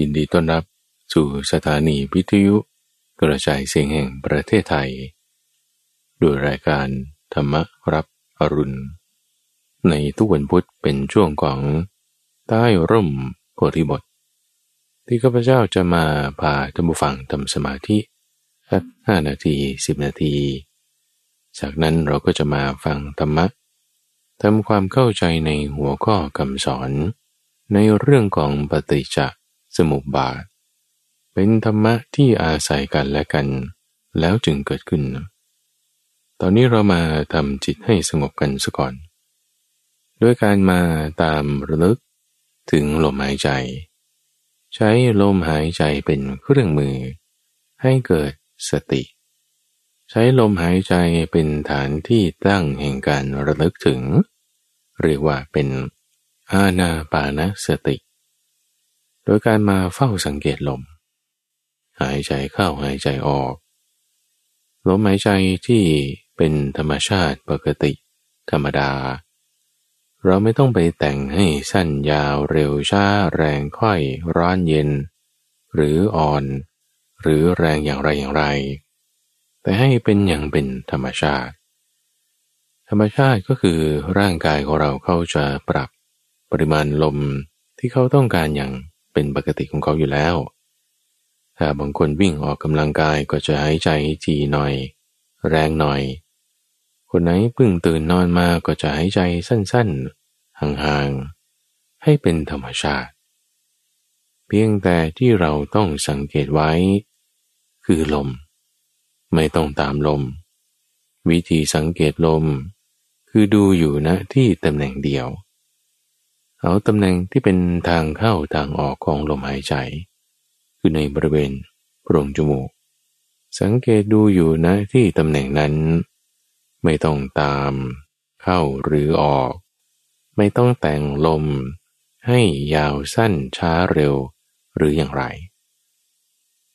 ยินดีต้อนรับสู่สถานีวิทยุกระจายเสียงแห่งประเทศไทย ด้วยรายการธรรมรับอรุณ ในทุกวันพุธเป็นช่วงของใต้ร่มโพธิบท ที่ข้าพเจ้าจะมาพาท่านผู้ฟังทำสมาธิสักห้านาทีสิบนาที จากนั้นเราก็จะมาฟังธรรมะทำความเข้าใจในหัวข้อคำสอน ในเรื่องของปฏิจจ สมุปบาท เป็นธรรมะที่อาศัยกันและกัน แล้วจึงเกิดขึ้น ตอนนี้เรามาทำจิตให้สงบกันซะก่อน ด้วยการมาตามระลึกถึงลมหายใจ ใช้ลมหายใจเป็นเครื่องมือ ให้เกิดสติ ใช้ลมหายใจเป็นฐานที่ตั้งแห่งการระลึกถึง เรียกว่าเป็นอาณาปานสติ โดยการมาเฝ้าสังเกตลม หายใจเข้าหายใจออก ลมหายใจที่เป็นธรรมชาติปกติ ธรรมดา เราไม่ต้องไปแต่งให้สั้นยาวเร็วช้าแรงค่อยร้อนเย็น หรืออ่อน หรือแรงอย่างไรอย่างไร แต่ให้เป็นอย่างเป็นธรรมชาติ ธรรมชาติก็คือร่างกายของเราเขาจะปรับปริมาณลมที่เขาต้องการอย่าง เป็นปกติของเขาอยู่แล้ว ถ้าบางคนวิ่งออกกำลังกายก็จะหายใจจีหน่อย แรงหน่อย คนไหนเพิ่งตื่นนอนมาก็จะหายใจสั้นๆ ห่างๆ ให้เป็นธรรมชาติ เพียงแต่ที่เราต้องสังเกตไว้ คือลม ไม่ต้องตามลม วิธีสังเกตลม คือดูอยู่นะที่ตำแหน่งเดียว เอาตำแหน่งที่เป็นทางเข้าทางออกของลมหายใจ คือในบริเวณโพรงจมูก สังเกตดูอยู่นะที่ตำแหน่งนั้น ไม่ต้องตาม เข้าหรือออก ไม่ต้องแต่งลม ให้ยาวสั้นช้าเร็วหรืออย่างไร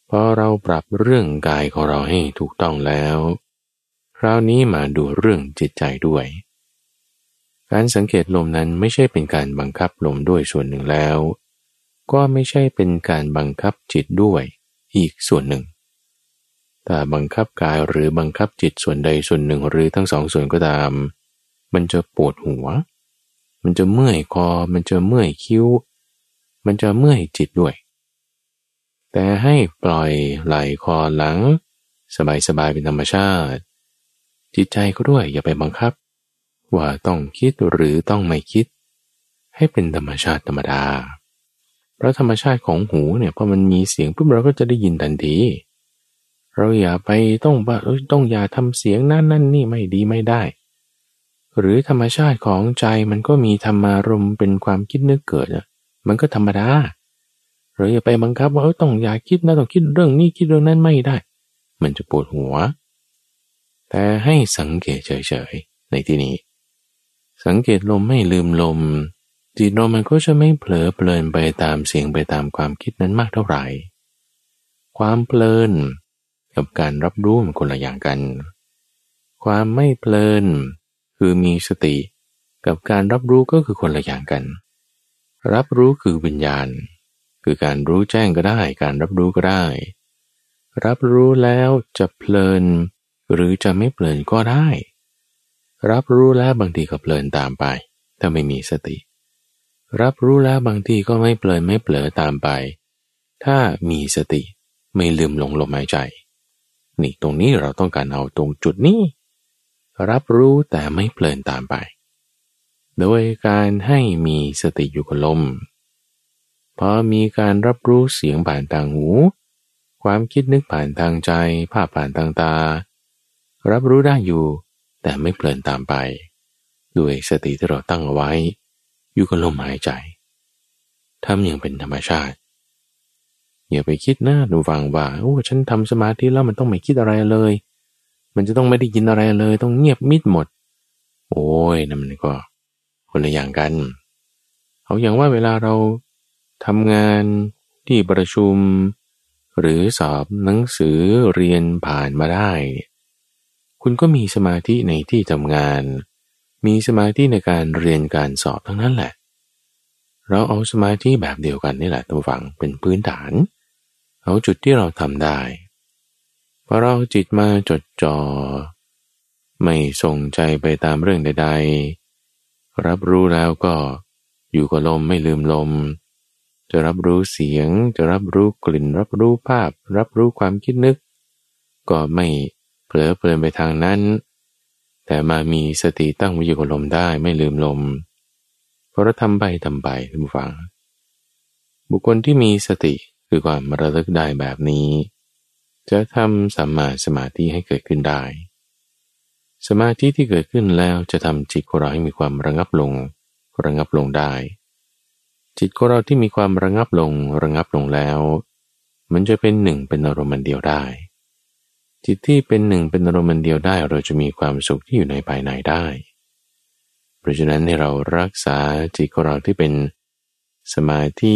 พอเราปรับเรื่องกายของเราให้ถูกต้องแล้ว คราวนี้มาดูเรื่องจิตใจด้วย การสังเกตลมนั้นไม่ใช่เป็นการบังคับลมด้วยส่วนหนึ่งแล้ว ก็ไม่ใช่เป็นการบังคับจิตด้วยอีกส่วนหนึ่ง แต่บังคับกายหรือบังคับจิตส่วนใดส่วนหนึ่งหรือทั้งสองส่วนก็ตาม มันจะปวดหัว มันจะเมื่อยคอ มันจะเมื่อยคิ้ว มันจะเมื่อยจิตด้วย แต่ให้ปล่อยไหลคอหลัง สบายๆเป็นธรรมชาติ จิตใจก็ด้วยอย่าไปบังคับ ว่าต้องคิดหรือต้องไม่คิด ให้เป็นธรรมชาติธรรมดา เพราะธรรมชาติของหูเนี่ยพอมันมีเสียงปุ๊บเราก็จะได้ยินทันที เราอย่าไปต้องว่าต้องอย่าทำเสียงนั่นนั่นนี่ไม่ดีไม่ได้ หรือธรรมชาติของใจมันก็มีธรรมารมเป็นความคิดนึกเกิดอะมันก็ธรรมดาเราอย่าไปบังคับว่าเออต้องอย่าคิดนะต้องคิดเรื่องนี้คิดเรื่องนั้นไม่ได้ มันจะปวดหัว แต่ให้สังเกตเฉยๆในที่นี้ สังเกตลมไม่ลืมลม จิตเรามันก็จะไม่เผลอเพลินไปตามเสียงไปตามความคิดนั้นมากเท่าไหร่ ความเพลิน กับการรับรู้มันคนละอย่างกัน ความไม่เพลิน คือมีสติ กับการรับรู้ก็คือคนละอย่างกัน รับรู้คือวิญญาณ คือการรู้แจ้งก็ได้ การรับรู้ก็ได้ รับรู้แล้วจะเพลิน หรือจะไม่เพลินก็ได้ รับรู้แล้วบางทีก็เพลินตามไป ถ้าไม่มีสติ รับรู้แล้วบางทีก็ไม่เพลินไม่เผลอตามไป ถ้ามีสติไม่ลืมลงลมหายใจ นี่ตรงนี้เราต้องการเอาตรงจุดนี้ รับรู้แต่ไม่เพลินตามไป โดยการให้มีสติอยู่กับลมพอมีการรับรู้เสียงผ่านทางหู ความคิดนึกผ่านทางใจ ภาพผ่านทางตา รับรู้ได้อยู่ แต่ไม่เพลินตามไป ด้วยสติที่เราตั้งเอาไว้ อยู่กับลมหายใจทำอย่างเป็นธรรมชาติ อย่าไปคิดนะดูฟังว่าโอ้ฉันทำสมาธิแล้วมันต้องไม่คิดอะไรเลย มันจะต้องไม่ได้ยินอะไรเลย ต้องเงียบมิดหมด โอ้ยนั่นมันก็คนละอย่างกัน เอาอย่างว่าเวลาเราทำงานที่ประชุม หรือสอบหนังสือเรียนผ่านมาได้ คุณก็มีสมาธิในที่ทำงาน มีสมาธิในการเรียนการสอบทั้งนั้นแหละ เราเอาสมาธิแบบเดียวกันนี่แหละตัวฝังเป็นพื้นฐาน เอาจุดที่เราทำได้พอเราจิตมาจดจอ่อไม่ส่งใจไปตามเรื่องใด ๆ รับรู้แล้วก็อยู่กับลมไม่ลืมลม จะรับรู้เสียง จะรับรู้กลิ่น รับรู้ภาพ รับรู้ความคิดนึก ก็ไม่ เผลอเพลินไปทางนั้น แต่มามีสติตั้งไว้อยู่กับลมได้ไม่ลืมลม เพราะทำไปทำไปท่านผู้ฟัง บุคคลที่มีสติคือความระลึกได้แบบนี้ จะทำสัมมาสมาธิให้เกิดขึ้นได้ สมาธิที่เกิดขึ้นแล้วจะทำจิตของเราให้มีความระงับลง ระงับลงได้ จิตของเราที่มีความระงับลงระงับลงแล้ว มันจะเป็นหนึ่งเป็นอารมณ์เดียวได้ จิตที่เป็นหนึ่งเป็นอารมณ์เดียวได้ เราจะมีความสุขที่อยู่ในภายในได้ เพราะฉะนั้นให้เรารักษาจิตของเราที่เป็นสมาธิ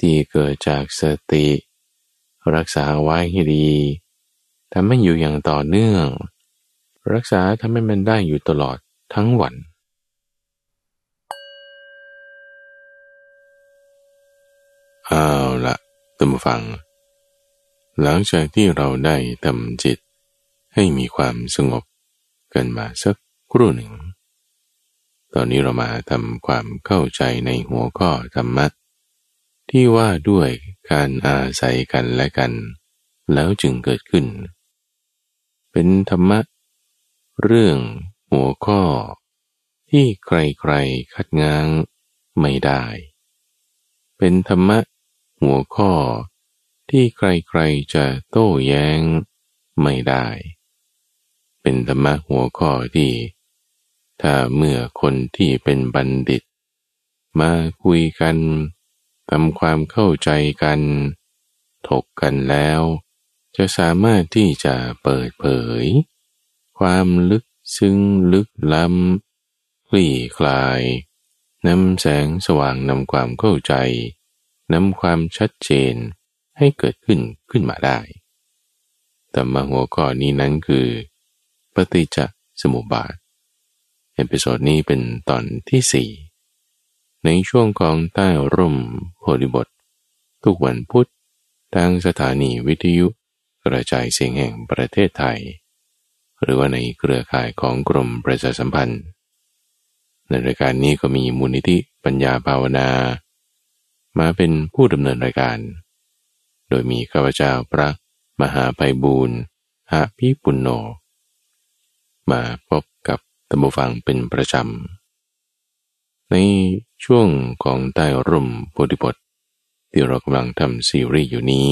ที่เกิดจากสติ รักษาไว้ให้ดีทำให้อยู่อย่างต่อเนื่อง รักษาทำให้มันได้อยู่ตลอดทั้งวันเอาละตัมฟัง หลังจากที่เราได้ทำจิต ให้มีความสงบกันมาสักครู่หนึ่ง ตอนนี้เรามาทำความเข้าใจในหัวข้อธรรมะที่ว่าด้วยการอาศัยกันและกัน แล้วจึงเกิดขึ้น เป็นธรรมะ เรื่องหัวข้อ ที่ใครๆคัดง้างไม่ได้ เป็นธรรมะหัวข้อ ที่ใครๆจะโต้แย้งไม่ได้ เป็นธรรมะหัวข้อที่ ถ้าเมื่อคนที่เป็นบัณฑิต มาคุยกันทำความเข้าใจกัน ถกกันแล้ว จะสามารถที่จะเปิดเผย ความลึกซึ้งลึกล้ำคลี่คลายนำแสงสว่างนำความเข้าใจนำความชัดเจน ให้เกิดขึ้นขึ้นมาได้แต่มาหัวข้อนี้นั้นคือ ปฏิจจสมุปบาท episode นี้เป็นตอนที่สี่ในช่วงของใต้ร่มโพธิบท ทุกวันพุธทางสถานีวิทยุกระจายเสียงแห่งประเทศไทย หรือว่าในเครือข่ายของกรมประชาสัมพันธ์ ในรายการนี้ก็มีมูลนิธิปัญญาภาวนา มาเป็นผู้ดำเนินรายการ โดยมีข้าพเจ้าพระมหาไพบูรณ์หาพิปุณโญมาพบกับตัมบูฟังเป็นประจำ ในช่วงของใต้ร่มโพธิบทที่เรากำลังทำซีรีส์อยู่นี้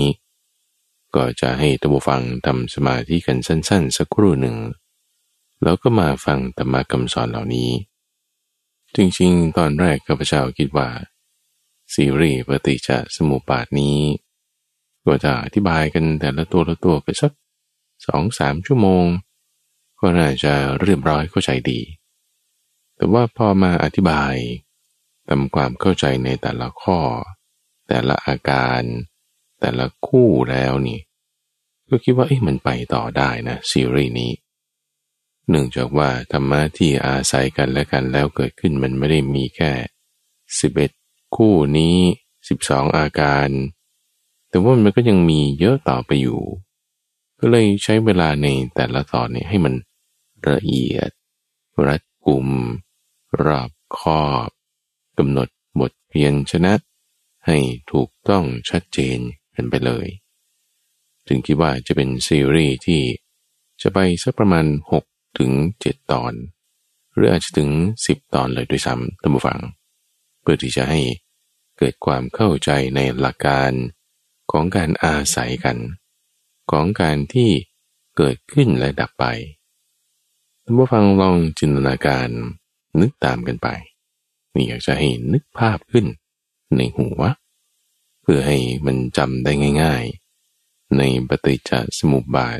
ก็จะให้ตัมบูฟังทำสมาธิกันสั้นๆ สักครู่หนึ่ง แล้วก็มาฟังธรรมะคำสอนเหล่านี้ จริงๆ ตอนแรกข้าพเจ้าคิดว่า ซีรีส์ปฏิจจสมุปบาทนี้ ก็จะอธิบายกันแต่ละตัวละตัวไปสักสองสามชั่วโมง ก็น่าจะเรียบร้อยเข้าใจดี แต่ว่าพอมาอธิบายทำความเข้าใจในแต่ละข้อ แต่ละอาการ แต่ละคู่แล้วนี่ก็คิดว่าเอ๊ะมันไปต่อได้นะซีรีส์นี้เนื่องจากว่าธรรมะที่อาศัยกันและกันแล้วเกิดขึ้นมันไม่ได้มีแค่สิบเอ็ดคู่นี้สิบสองอาการ แต่ว่ามันก็ยังมีเยอะต่อไปอยู่ ก็เลยใช้เวลาในแต่ละตอนนี้ให้มันละเอียด รัดกุม รอบคอบกำหนดบทเพียนชนะ ให้ถูกต้องชัดเจนกันไปเลย ถึงคิดว่าจะเป็นซีรีส์ที่จะไปสักประมาณ 6 ถึง 7 ตอน หรืออาจจะถึง 10 ตอนเลยด้วยซ้ำท่านผู้ฟัง เพื่อที่จะให้เกิดความเข้าใจในหลักการ ของการอาศัยกัน ของการที่เกิดขึ้นและดับไปท่านผู้ฟังลองจินตนาการนึกตามกันไปนี่อยากจะให้นึกภาพขึ้นในหัว เพื่อให้มันจำได้ง่ายๆ ในปฏิจจสมุปบาท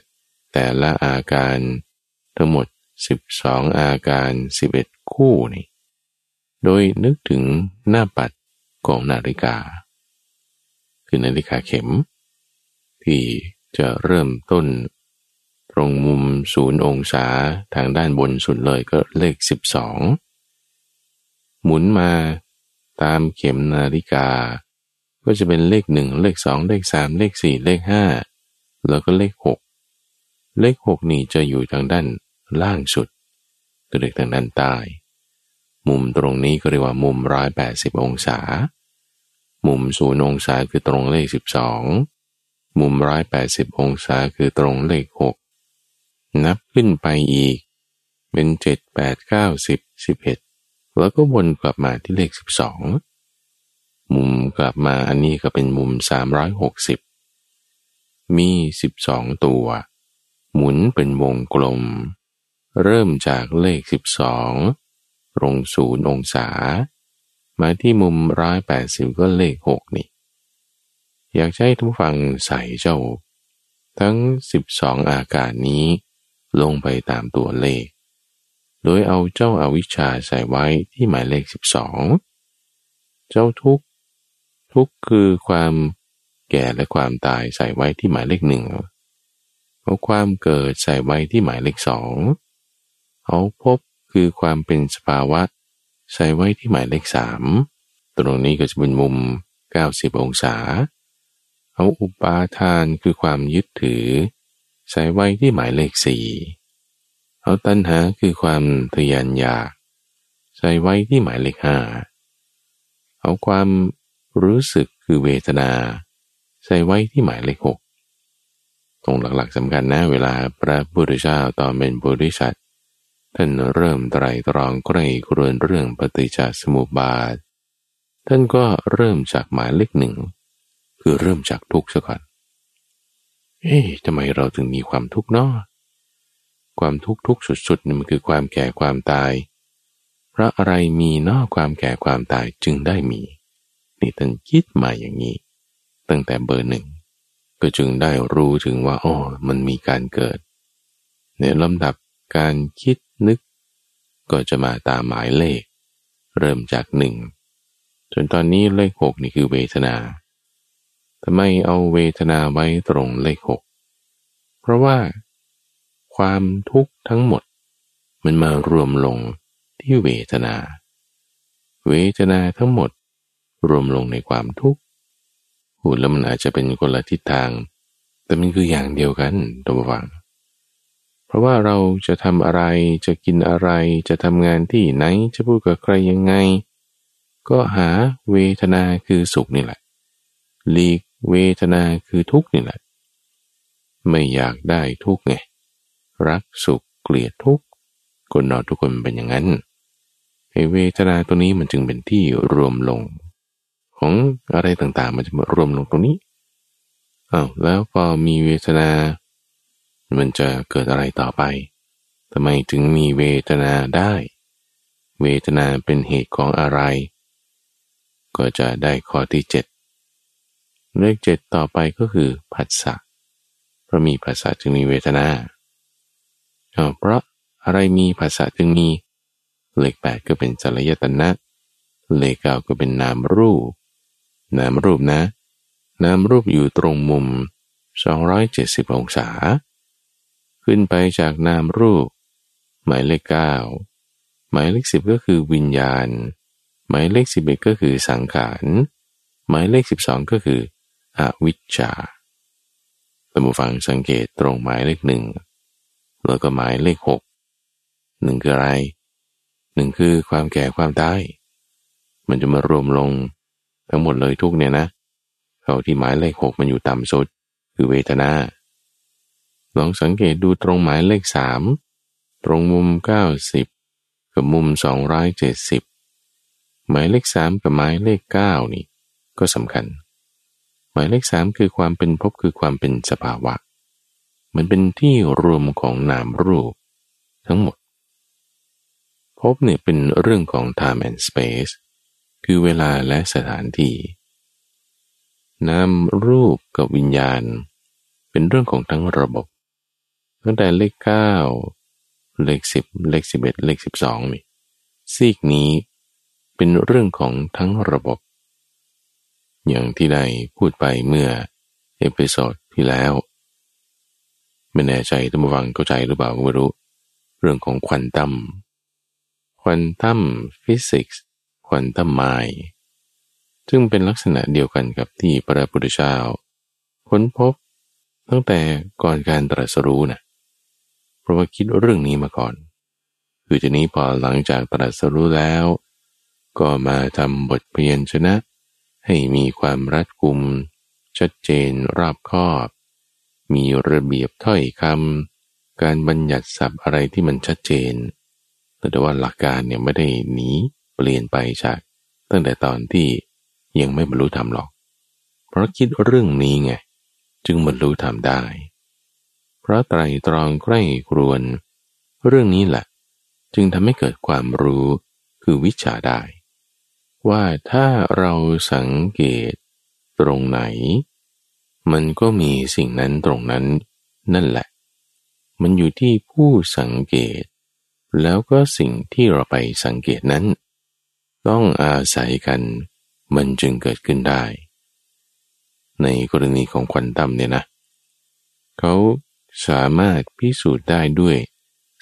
แต่ละอาการทั้งหมด 12 อาการ 11 คู่นี่โดยนึกถึงหน้าปัดของนาฬิกา คือนาฬิกาเข็ม ที่จะเริ่มต้น ตรงมุมศูนย์องศาทางด้านบนสุดเลยก็เลข 12 หมุนมาตามเข็มนาฬิกา ก็จะเป็นเลขหนึ่งเลขสองเลขสามเลขสี่เลขห้าแล้วก็เลขหกเลขหกนี่จะอยู่ทางด้านล่างสุดตัวเลขทางด้านใต้ มุมตรงนี้ก็เรียกว่ามุมร้อยแปดสิบองศา มุมศูนย์องศาคือตรงเลขสิบสองมุมร้อยแปดสิบองศาคือตรงเลขหกนับขึ้นไปอีก เป็นเจ็ดแปดเก้าสิบสิบเอ็ดแล้วก็วนกลับมาที่เลขสิบสองมุมกลับมาอันนี้ก็เป็นมุมสามร้อยหกสิบมีสิบสองตัว หมุนเป็นวงกลม เริ่มจากเลขสิบสองตรงศูนย์องศา มาที่มุมร้อยแปดสิบก็เลขหกนี่ อยากให้ทุกฟังใส่เจ้า ทั้งสิบสองอาการนี้ ลงไปตามตัวเลข โดยเอาเจ้าอาวิชชาใส่ไว้ที่หมายเลขสิบสองเจ้าทุกทุกคือความแก่และความตายใส่ไว้ที่หมายเลขหนึ่งเอาความเกิดใส่ไว้ที่หมายเลขสองเอาพบคือความเป็นสภาวะ ใส่ไว้ที่หมายเลขสามตรงนี้ก็จะเป็นมุม 90 องศา เอาอุปาทานคือความยึดถือ ใส่ไว้ที่หมายเลขสี่เอาตัณหาคือความทยานอยาก ใส่ไว้ที่หมายเลขห้าเอาความรู้สึกคือเวทนา ใส่ไว้ที่หมายเลขหกตรงหลักๆสำคัญนะเวลาพระพุทธเจ้าตอนเป็นบริษัท ท่านเริ่มไตรตรองใกรกรวนเรื่องปฏิจจสมุปบาท ท่านก็เริ่มจากหมายเลขหนึ่ง คือเริ่มจากทุกข์ซะก่อนเอ๊ะทำไมเราถึงมีความทุกข์เนาะความทุกข์ทุกสุดๆนี่มันคือความแก่ความตาย เพราะอะไรมีนอกความแก่ความตายจึงได้มี นี่ท่านคิดมาอย่างนี้ ตั้งแต่เบอร์หนึ่ง ก็จึงได้รู้ถึงว่าอ๋อมันมีการเกิด ในลำดับการคิด ก็จะมาตามหมายเลข เริ่มจากหนึ่งจนตอนนี้เลขหกนี่คือเวทนาทำไมเอาเวทนาไว้ตรงเลขหกเพราะว่า ความทุกข์ทั้งหมด มันมารวมลงที่เวทนา เวทนาทั้งหมดรวมลงในความทุกข์หูแล้วมันอาจจะเป็นคนละทิศทาง แต่มันคืออย่างเดียวกันตัวฟัง เพราะว่าเราจะทำอะไรจะกินอะไรจะทำงานที่ไหนจะพูดกับใครยังไง ก็หาเวทนาคือสุขนี่แหละหลีกเวทนาคือทุกข์นี่แหละ ไม่อยากได้ทุกข์ไงรักสุขเกลียดทุกข์คนเราทุกคนเป็นอย่างนั้นไอเวทนาตัวนี้มันจึงเป็นที่รวมลง ของอะไรต่างๆมันจะมารวมลงตรงนี้อ้าวแล้วพอมีเวทนา มันจะเกิดอะไรต่อไปทำไมถึงมีเวทนาได้ เวทนาเป็นเหตุของอะไร ก็จะได้ข้อที่เจ็ดเลขเจ็ดต่อไปก็คือผัสสะเพราะมีผัสสะจึงมีเวทนาเพราะอะไรมีผัสสะจึงมี เลขแปดก็เป็นสลายตนะ เลขเก้าก็เป็นนามรูป นามรูปนะ นามรูปอยู่ตรงมุม 270 องศา ขึ้นไปจากนามรูป หมายเลขเก้าหมายเลขสิบก็คือวิญญาณ หมายเลขสิบเอ็ดก็คือสังขารหมายเลขสิบสองก็คืออวิชชาสมุฟังสังเกตตรงหมายเลขหนึ่งแล้วก็หมายเลขหกหนึ่งคืออะไรหนึ่งคือความแก่ความตายมันจะมารวมลงทั้งหมดเลยทุกเนี่ยนะ เขาที่หมายเลขหกมันอยู่ต่ำสุด คือเวทนา ลองสังเกตดูตรงหมายเลขสามตรงมุมเก้าสิบกับมุมสองร้อยเจ็ดสิบหมายเลขสามกับหมายเลขเก้านี่ ก็สำคัญ หมายเลขสามคือความเป็นภพคือความเป็นสภาวะ มันเป็นที่รวมของนามรูป ทั้งหมดภพเนี่ยเป็นเรื่องของ time and space คือเวลาและสถานที่นามรูปกับวิญญาณ เป็นเรื่องของทั้งระบบ ตั้งแต่เลขเก้าเลขสิบเลขสิบเอ็ดเลขสิบสองนี่ซีกนี้เป็นเรื่องของทั้งระบบ อย่างที่ได้พูดไปเมื่อ episode ที่แล้ว ไม่แน่ใจท่านผู้ฟังเข้าใจหรือเปล่าไม่รู้ เรื่องของ quantum quantum physicsควอนตัมไมล์ซึ่งเป็นลักษณะเดียวกันกับที่พระพุทธเจ้าค้นพบตั้งแต่ก่อนการตรัสรู้นะ ราะว่าคิดเรื่องนี้มาก่อน คือทีนี้พอหลังจากตรัสรู้แล้ว ก็มาทำบทเพียนชนะ ให้มีความรัดกุม ชัดเจนรอบคอบ มีระเบียบถ้อยคำการบัญญัติศัพท์อะไรที่มันชัดเจน แต่ว่าหลักการเนี่ยไม่ได้หนีเปลี่ยนไปจากตั้งแต่ตอนที่ยังไม่บรรลุธรรมหรอก เพราะคิดเรื่องนี้ไง จึงบรรลุธรรมได้ ราะไตรตรองใกล้ครวน เรื่องนี้แหละ จึงทำให้เกิดความรู้คือวิชาได้ ว่าถ้าเราสังเกตตรงไหน มันก็มีสิ่งนั้นตรงนั้น นั่นแหละ มันอยู่ที่ผู้สังเกต แล้วก็สิ่งที่เราไปสังเกตนั้น ต้องอาศัยกัน มันจึงเกิดขึ้นได้ ในกรณีของควันตัมเนี่ยนะ เขา สามารถพิสูจน์ได้ด้วย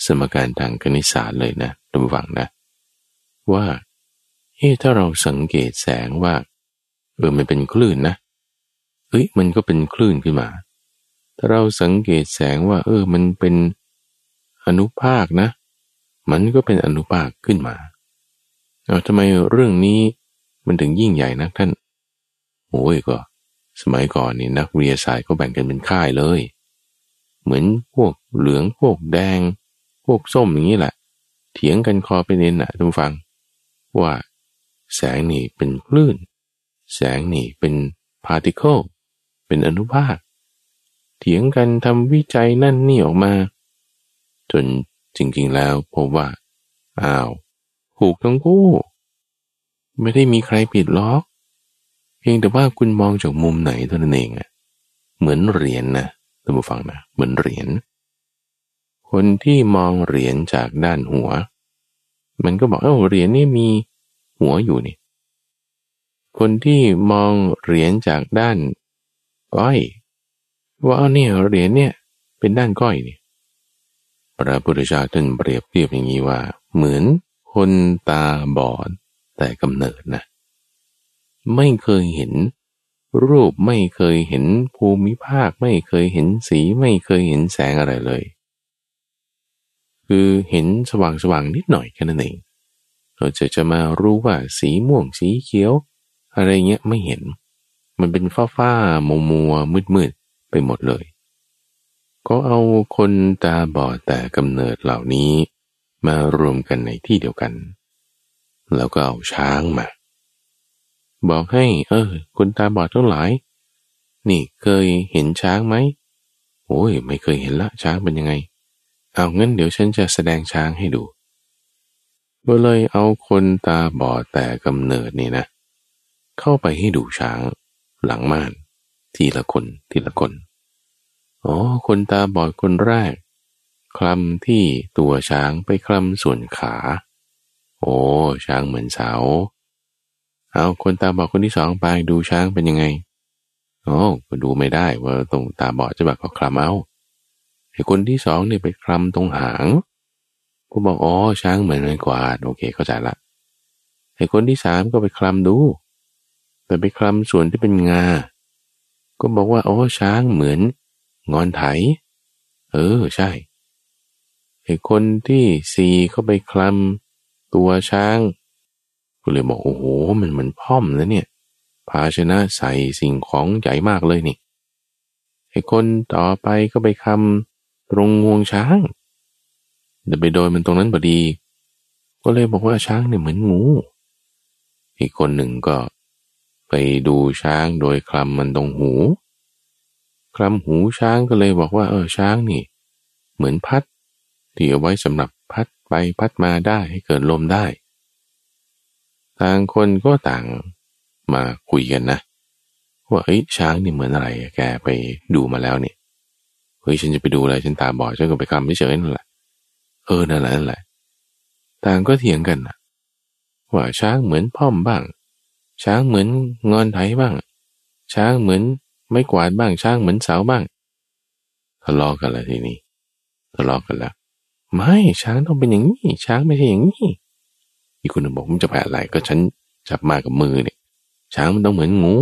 สมการทางคณิตศาสตร์เลยนะระวังนะ ว่าเฮ้ถ้าเราสังเกตแสงว่าเออมันเป็นคลื่นนะเอ้ยมันก็เป็นคลื่นขึ้นมา ถ้าเราสังเกตแสงว่า เออ มันเป็นอนุภาคนะ มันก็เป็นอนุภาคขึ้นมาเอาทำไมเรื่องนี้มันถึงยิ่งใหญ่นักท่านโอ้ยก็ สมัยก่อนนี่นักวิทยาศาสตร์ก็แบ่งกันเป็นค่ายเลย เหมือนพวกเหลืองพวกแดง พวกส้มอย่างนี้แหละ เถียงกันคอเป็นเอ็นนะทุกฟัง ว่า แสงนี่เป็นคลื่น แสงนี่เป็นพาร์ติเคิลเป็นอนุภาค เถียงกันทำวิจัยนั่นนี่ออกมา จนจริงๆแล้วพบว่า อ้าวถูกทั้งคู่ ไม่ได้มีใครผิดล็อก เพียงแต่ว่าคุณมองจากมุมไหนเท่านั้นเองอะเหมือนเหรียญนนะ ท่านผู้ฟังนะเหมือนเหรียญคนที่มองเหรียญจากด้านหัว มันก็บอกเออเหรียญนี่มีหัวอยู่นี่ คนที่มองเหรียญจากด้านก้อย ว่าเอาเนี่ยเหรียญเนี่ยเป็นด้านก้อยนี่พระพุทธเจ้าท่านเปรียบเทียบอย่างนี้ว่า เหมือนคนตาบอดแต่กำเนิดนะ ไม่เคยเห็น รูปไม่เคยเห็นภูมิภาคไม่เคยเห็นสีไม่เคยเห็นแสงอะไรเลย คือเห็นสว่างสว่างนิดหน่อยแค่นั้นเองเราจะจะมารู้ว่าสีม่วงสีเขียว อะไรเงี้ยไม่เห็น มันเป็นฟ้าฟ้ามัวมัวมืดมืดไปหมดเลย ก็เอาคนตาบอดแต่กำเนิดเหล่านี้มารวมกันในที่เดียวกัน แล้วก็เอาช้างมา บอกให้ เออ คุณตาบอดทั้งหลาย นี่เคยเห็นช้างไหมโอ้ย ไม่เคยเห็นละช้างเป็นยังไง เอางั้นเดี๋ยวฉันจะแสดงช้างให้ดูก็เลยเอาคนตาบอดแต่กำเนิดนี่นะ เข้าไปให้ดูช้างหลังม่าน ทีละคนทีละคนอ๋อคนตาบอดคนแรก คลำที่ตัวช้างไปคลำส่วนขา โอ้ช้างเหมือนเสา เอาคนตาบอดคนที่สองไปดูช้างเป็นยังไงโอ้ก็ดูไม่ได้ว่าตรงตาบอดจะแบบก็คลำเอาไอ้คนที่สองเนี่ยไปคลำตรงหางก็บอกอ๋อช้างเหมือนไม้กวาดโอเคเข้าใจละไอ้คนที่สามก็ไปคลำดู แต่ไปคลำส่วนที่เป็นงา ก็บอกว่าอ๋อช้างเหมือนงอนไถ เออใช่ไอ้คนที่สี่เขาไปคลำตัวช้าง ก็เลยบอกโอ้โหมันเหมือนพ่อมแล้วเนี่ย ภาชนะใส่สิ่งของใหญ่มากเลยนี่ไอ้คนต่อไปก็ไปคำตรงงวงช้างเดินไปโดยมันตรงนั้นพอดี ก็เลยบอกว่าช้างเนี่ยเหมือนงูอีกคนหนึ่งก็ ไปดูช้างโดยคลำมันตรงหูคลำหูช้างก็เลยบอกว่า เออช้างนี่ เหมือนพัดที่เอาไว้สำหรับพัดไปพัดมาได้ให้เกิดลมได้ ต่างคนก็ต่างมาคุยกันนะว่าเฮ้ยช้างนี่เหมือนอะไรแกไปดูมาแล้วเนี่ยเฮ้ยฉันจะไปดูอะไรฉันตาบอดฉันก็ไปคำเฉยนั่นแหละเออนั่นแหละนั่นแหละต่างก็เถียงกันนะว่าช้างเหมือนพ่อมบ้าง ช้างเหมือนงอนไถบ้าง ช้างเหมือนไม่กวาดบ้างช้างเหมือนเสาบ้างทะเลาะกันล้วทีนี้ทะเลาะกันแล้วไม่ช้างต้องเป็นอย่างนี้ช้างไม่ใช่อย่างนี้ อีกคนหนึ่งบอกมึงจะแพ้อะไรก็ฉันจับมากับมือเนี่ย ช้างมันต้องเหมือนงู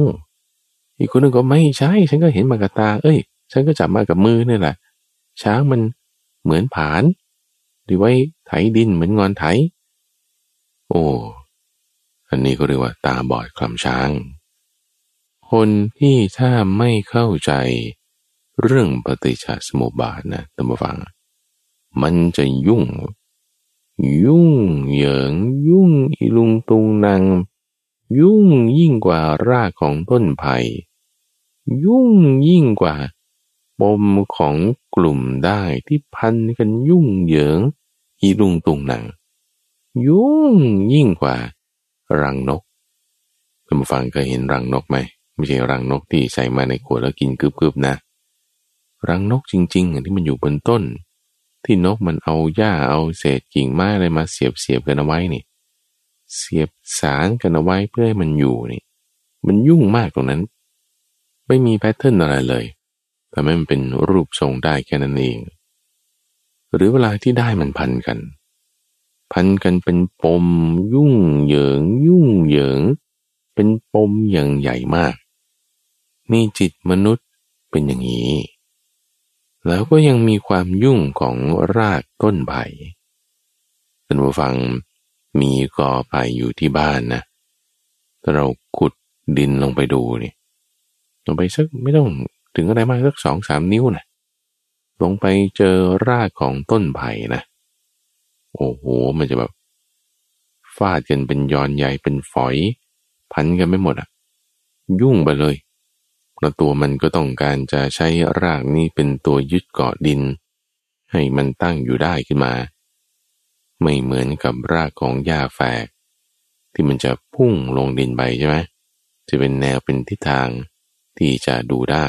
อีกคนหนึ่งก็ไม่ใช่ ฉันก็เห็นมากับตา เอ้ย ฉันก็จับมากับมือนี่แหละ ช้างมันเหมือนผานหรือไว้ไถดินเหมือนงอนไถ โอ้ อันนี้ก็เรียกว่าตาบอดคลำช้าง คนที่ถ้าไม่เข้าใจเรื่องปฏิจจสมุปบาทนะท่านผู้ฟัง มันจะยุ่ง ยุ่งเหยิง ยุ่งอีลุงตุงนางยุ่งยิ่งกว่ารากของต้นไผ่ยุ่งยิ่งกว่าปมของกลุ่มได้ที่พันกันยุ่งเหยิงอีลุงตุงนางยุ่งยิ่งกว่า รังนกคุณผู้ฟังเคยเห็นรังนกไหมไม่ใช่รังนกที่ใส่มาในขวดแล้วกินกึบๆนะ รังนกจริงๆที่มันอยู่บนต้น ที่นกมันเอาหญ้าเอาเศษกิ่งไม้อะไรมาเสียบเสียบกันเอาไว้นี่ เสียบสารกันเอาไว้เพื่อให้มันอยู่นี่ มันยุ่งมากตรงนั้น ไม่มีแพทเทิร์นอะไรเลยแต่ไม่มันเป็นรูปทรงได้แค่นั้นเอง หรือเวลาที่ได้มันพันกัน พันกันเป็นปมยุ่งเหยิง ยุ่งเหยิง เป็นปมอย่างใหญ่มาก นี่จิตมนุษย์เป็นอย่างนี้ แล้วก็ยังมีความยุ่งของรากต้นไผ่ท่านผู้ฟังมีกอไผ่อยู่ที่บ้านนะถ้าเราขุดดินลงไปดูนี่ลงไปสักไม่ต้องถึงอะไรมากสักสองสามนิ้วนะลงไปเจอรากของต้นไผ่นะ โอ้โห มันจะแบบฟาดกันเป็นยอนใหญ่เป็นฝอย พันกันไม่หมดอะ ยุ่งไปเลย แล้วตัวมันก็ต้องการจะใช้รากนี้เป็นตัวยึดเกาะดิน ให้มันตั้งอยู่ได้ขึ้นมา ไม่เหมือนกับรากของหญ้าแฝก ที่มันจะพุ่งลงดินไปใช่ไหมจะเป็นแนวเป็นทิศทางที่จะดูได้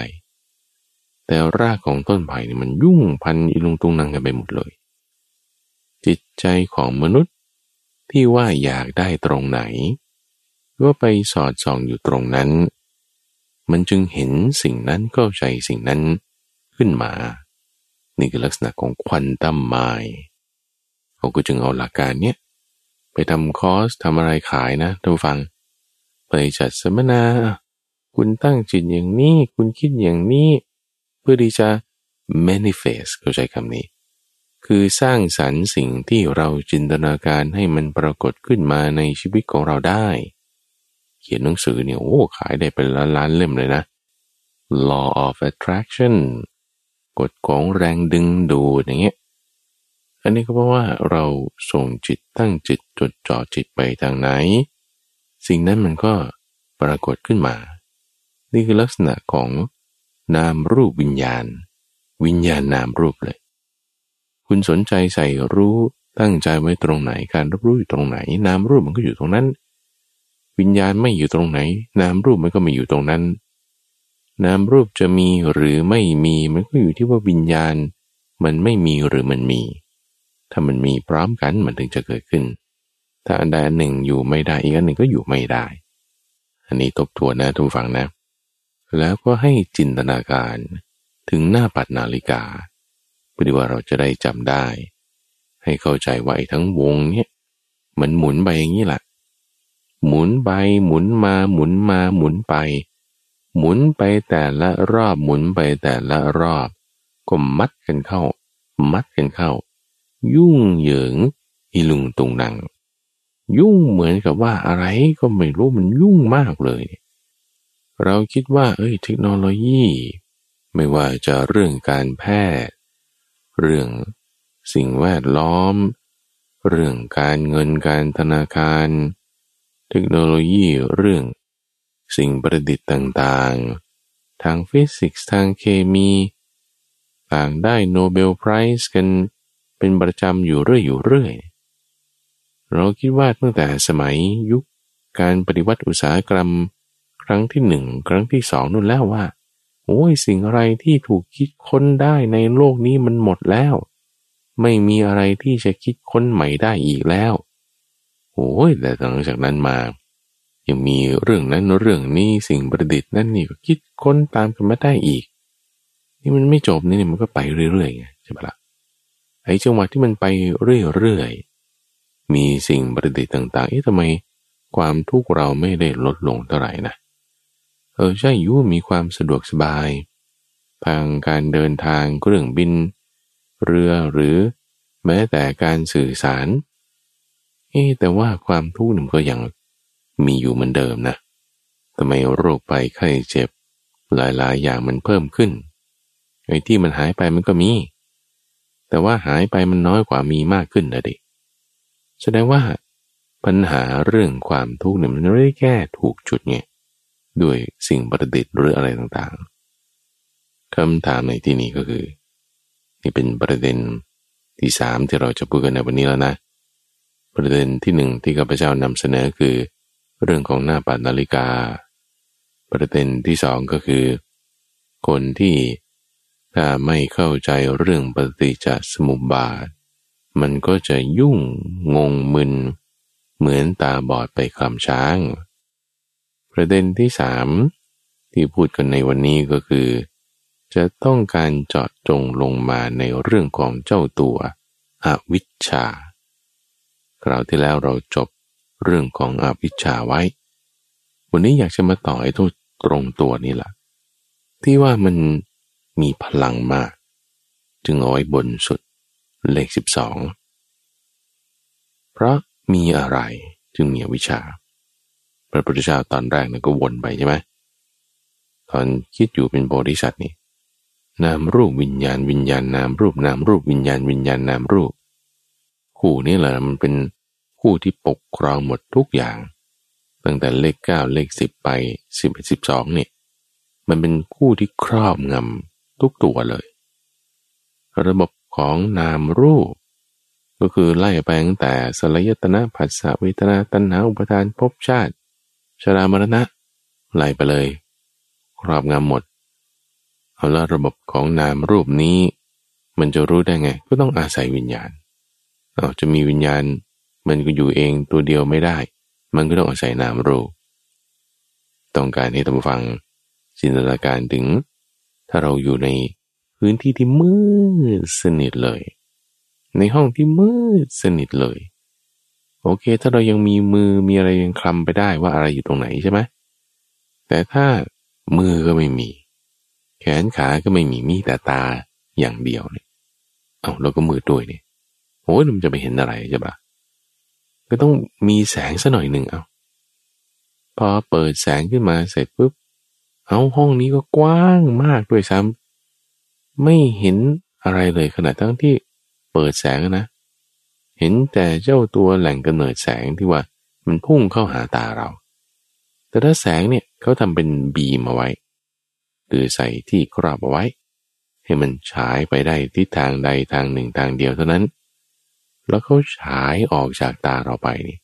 แต่รากของต้นไผ่นี่มันยุ่งพันอิลุงตุงนังกันไปหมดเลย จิตใจของมนุษย์ที่ว่าอยากได้ตรงไหน ก็ไปสอดส่องอยู่ตรงนั้น มันจึงเห็นสิ่งนั้นเข้าใจสิ่งนั้นขึ้นมา นี่คือลักษณะของควันตั้มไม้เขาก็จึงเอาหลักการเนี้ยไปทำคอร์สทำอะไรขายนะท่านฟัง ไปจัดสัมมนา คุณตั้งจิตอย่างนี้ คุณคิดอย่างนี้ เพื่อที่จะ manifest เข้าใจคำนี้ คือสร้างสรรค์สิ่งที่เราจินตนาการให้มันปรากฏขึ้นมาในชีวิตของเราได้ เขียนหนังสือเนี่ยโอ้ขายได้เป็นล้านล้านเล่มเลยนะ law of attraction กฎของแรงดึงดูดอย่างเงี้ย อันนี้ก็เพราะว่าเราส่งจิตตั้งจิตจดจ่อจิตไปทางไหน สิ่งนั้นมันก็ปรากฏขึ้นมา นี่คือลักษณะของนามรูปวิญญาณ วิญญาณนามรูปเลย คุณสนใจใส่รู้ตั้งใจไว้ตรงไหนการรับรู้อยู่ตรงไหน นามรูปมันก็อยู่ตรงนั้น วิญญาณไม่อยู่ตรงไหน นามรูปมันก็ไม่อยู่ตรงนั้น นามรูปจะมีหรือไม่มีมันก็อยู่ที่ว่าวิญญาณ มันไม่มีหรือมันมี ถ้ามันมีพร้อมกันมันถึงจะเกิดขึ้น ถ้าอันใดอันหนึ่งอยู่ไม่ได้อีกอันหนึ่งก็อยู่ไม่ได้ อันนี้ทบทวนนะทุกฝังนะ แล้วก็ให้จินตนาการถึงหน้าปัดนาฬิกาเพื่อว่าเราจะได้จำได้ ให้เข้าใจว่าไอ้ทั้งวงเนี่ยมันหมุนไปอย่างนี้แหละ หมุนไปหมุนมาหมุนมาหมุนไป หมุนไปแต่ละรอบหมุนไปแต่ละรอบก็มัดกันเข้า มัดกันเข้า ยุ่งเหยิงอีลุงตุงนัง ยุ่งเหมือนกับว่าอะไรก็ไม่รู้มันยุ่งมากเลย เราคิดว่า เอ้ย เทคโนโลยี ไม่ว่าจะเรื่องการแพทย์ เรื่องสิ่งแวดล้อม เรื่องการเงินการธนาคารเทคโนโลยีเรื่อง สิ่งประดิษฐ์ต่างๆ ทางฟิสิกส์ทางเคมี ต่างได้ Nobel Prize กันเป็นประจำอยู่เรื่อยอยู่เรื่อย เราคิดว่าตั้งแต่สมัยยุคการปฏิวัติอุตสาหกรรม ครั้งที่หนึ่งครั้งที่สองนู่นแล้วว่าโอ้ยสิ่งอะไรที่ถูกคิดค้นได้ในโลกนี้มันหมดแล้ว ไม่มีอะไรที่จะคิดค้นใหม่ได้อีกแล้ว โอ้ยแต่หลังจากนั้นมายังมีเรื่องนั้นเรื่องนี้สิ่งประดิษฐ์นั่นนี่ก็คิดค้นตามกันมาได้อีก นี่มันไม่จบนี่มันก็ไปเรื่อยๆไงใช่ปะละ่ะไอ้จังหวะที่มันไปเรื่อยๆมีสิ่งประดิษฐ์ต่างๆเอ๊ะทำไมความทุกข์เราไม่ได้ลดลงเท่าไหร่นะเออใช่ยุมีความสะดวกสบาย ทางการเดินทางเครื่องบิน เรือหรือ แม้แต่การสื่อสาร เอ๊แต่ว่าความทุกข์มันก็ยังมีอยู่เหมือนเดิมนะทำไมโรคไปไข้เจ็บ หลายๆ อย่างมันเพิ่มขึ้นไอ้ที่มันหายไปมันก็มี แต่ว่าหายไปมันน้อยกว่ามีมากขึ้นนะดิแสดงว่าปัญหาเรื่องความทุกข์เนี่ยมันไม่ได้แก้ถูกจุดไงด้วยสิ่งประดิษฐ์หรืออะไรต่างๆคำถามในที่นี้ก็คือ นี่เป็นประเด็นที่สามที่เราจะพูดกันในวันนี้แล้วนะ ประเด็นที่หนึ่งที่ข้าพเจ้านำเสนอคือ เรื่องของหน้าปัดนาฬิกา ประเด็นที่สองก็คือ คนที่ถ้าไม่เข้าใจเรื่องปฏิจจสมุปบาท มันก็จะยุ่งงงมึน เหมือนตาบอดไปคลำช้าง ประเด็นที่สามที่พูดกันในวันนี้ก็คือ จะต้องการเจาะจงลงมาในเรื่องของเจ้าตัว อวิชชา คราวที่แล้วเราจบเรื่องของอวิชชาไว้ วันนี้อยากจะมาต่อไอ้ตัวตรงตัวนี้ละที่ว่ามันมีพลังมาก จึงเอาไว้บนสุดเลขสิบสองเพราะมีอะไรจึงมีวิชา พระพุทธเจ้าตอนแรกนั้นก็วนไปใช่ไหมตอนคิดอยู่เป็นโพธิสัตว์นี่นามรูปวิญญาณวิญญาณนามรูปนามรูปวิญญาณวิญญาณนามรูป คู่นี้แหละมันเป็น คู่ที่ปกครองหมดทุกอย่าง ตั้งแต่เลขเก้าเลขสิบไปสิบเอ็ดสิบสองเนี่ยมันเป็นคู่ที่ครอบงำทุกตัวเลย ระบบของนามรูป ก็คือไล่ไปตั้งแต่สลายตนะผัสสะเวทนาตัณหาอุปทานภพชาติชรามรณะไล่ไปเลย ครอบงำหมด เอาละระบบของนามรูปนี้ มันจะรู้ได้ไง ก็ต้องอาศัยวิญญาณ เอาจะมีวิญญาณ มันก็อยู่เองตัวเดียวไม่ได้ มันก็ต้องอาศัยนามรูปต้องการให้ท่านฟังจินตนาการถึง ถ้าเราอยู่ในพื้นที่ที่มืดสนิทเลย ในห้องที่มืดสนิทเลย โอเค ถ้าเรายังมีมือมีอะไรยังคลำไปได้ว่าอะไรอยู่ตรงไหนใช่ไหมแต่ถ้ามือก็ไม่มี แขนขาก็ไม่มีมีแต่ตาอย่างเดียวเนี่ยเอาเราก็มือด้วยเนี่ยโอ้ยมันจะไปเห็นอะไรใช่ปะ ก็ต้องมีแสงสัหน่อยหนึ่งเอาพอเปิดแสงขึ้นมาเสร็จปุ๊บเอาห้องนี้ก็กว้างมากด้วยซ้ำไม่เห็นอะไรเลยขนาดทั้งที่เปิดแสงนะ เห็นแต่เจ้าตัวแหล่งกำเนิดแสงที่ว่ามันพุ่งเข้าหาตาเรา แต่ถ้าแสงเนี่ยเขาทำเป็นบีมเอาไว้ หรือใส่ที่ครอบเอาไว้ ให้มันฉายไปได้ทิศทางใดทางหนึ่งทางเดียวเท่านั้น แล้วเขาฉายออกจากตาเราไปนี่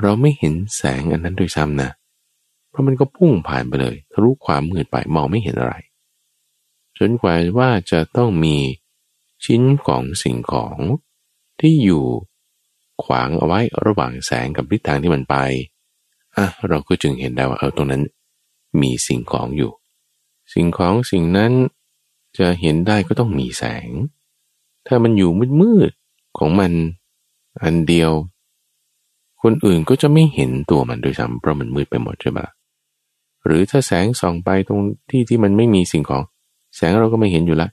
เราไม่เห็นแสงอันนั้นด้วยซ้ำนะ เพราะมันก็พุ่งผ่านไปเลยทะลุความมืดไปมองไม่เห็นอะไร จนกว่าว่าจะต้องมีชิ้นของสิ่งของที่อยู่ขวางเอาไว้ระหว่างแสงกับทิศทางที่มันไป อะเราก็จึงเห็นได้ว่าเออตรงนั้น มีสิ่งของอยู่ สิ่งของสิ่งนั้นจะเห็นได้ก็ต้องมีแสง ถ้ามันอยู่มืด ของมันอันเดียว คนอื่นก็จะไม่เห็นตัวมันโดยซ้ำเพราะมันมืดไปหมดใช่ปะหรือถ้าแสงส่องไปตรงที่ที่มันไม่มีสิ่งของ แสงเราก็ไม่เห็นอยู่ละ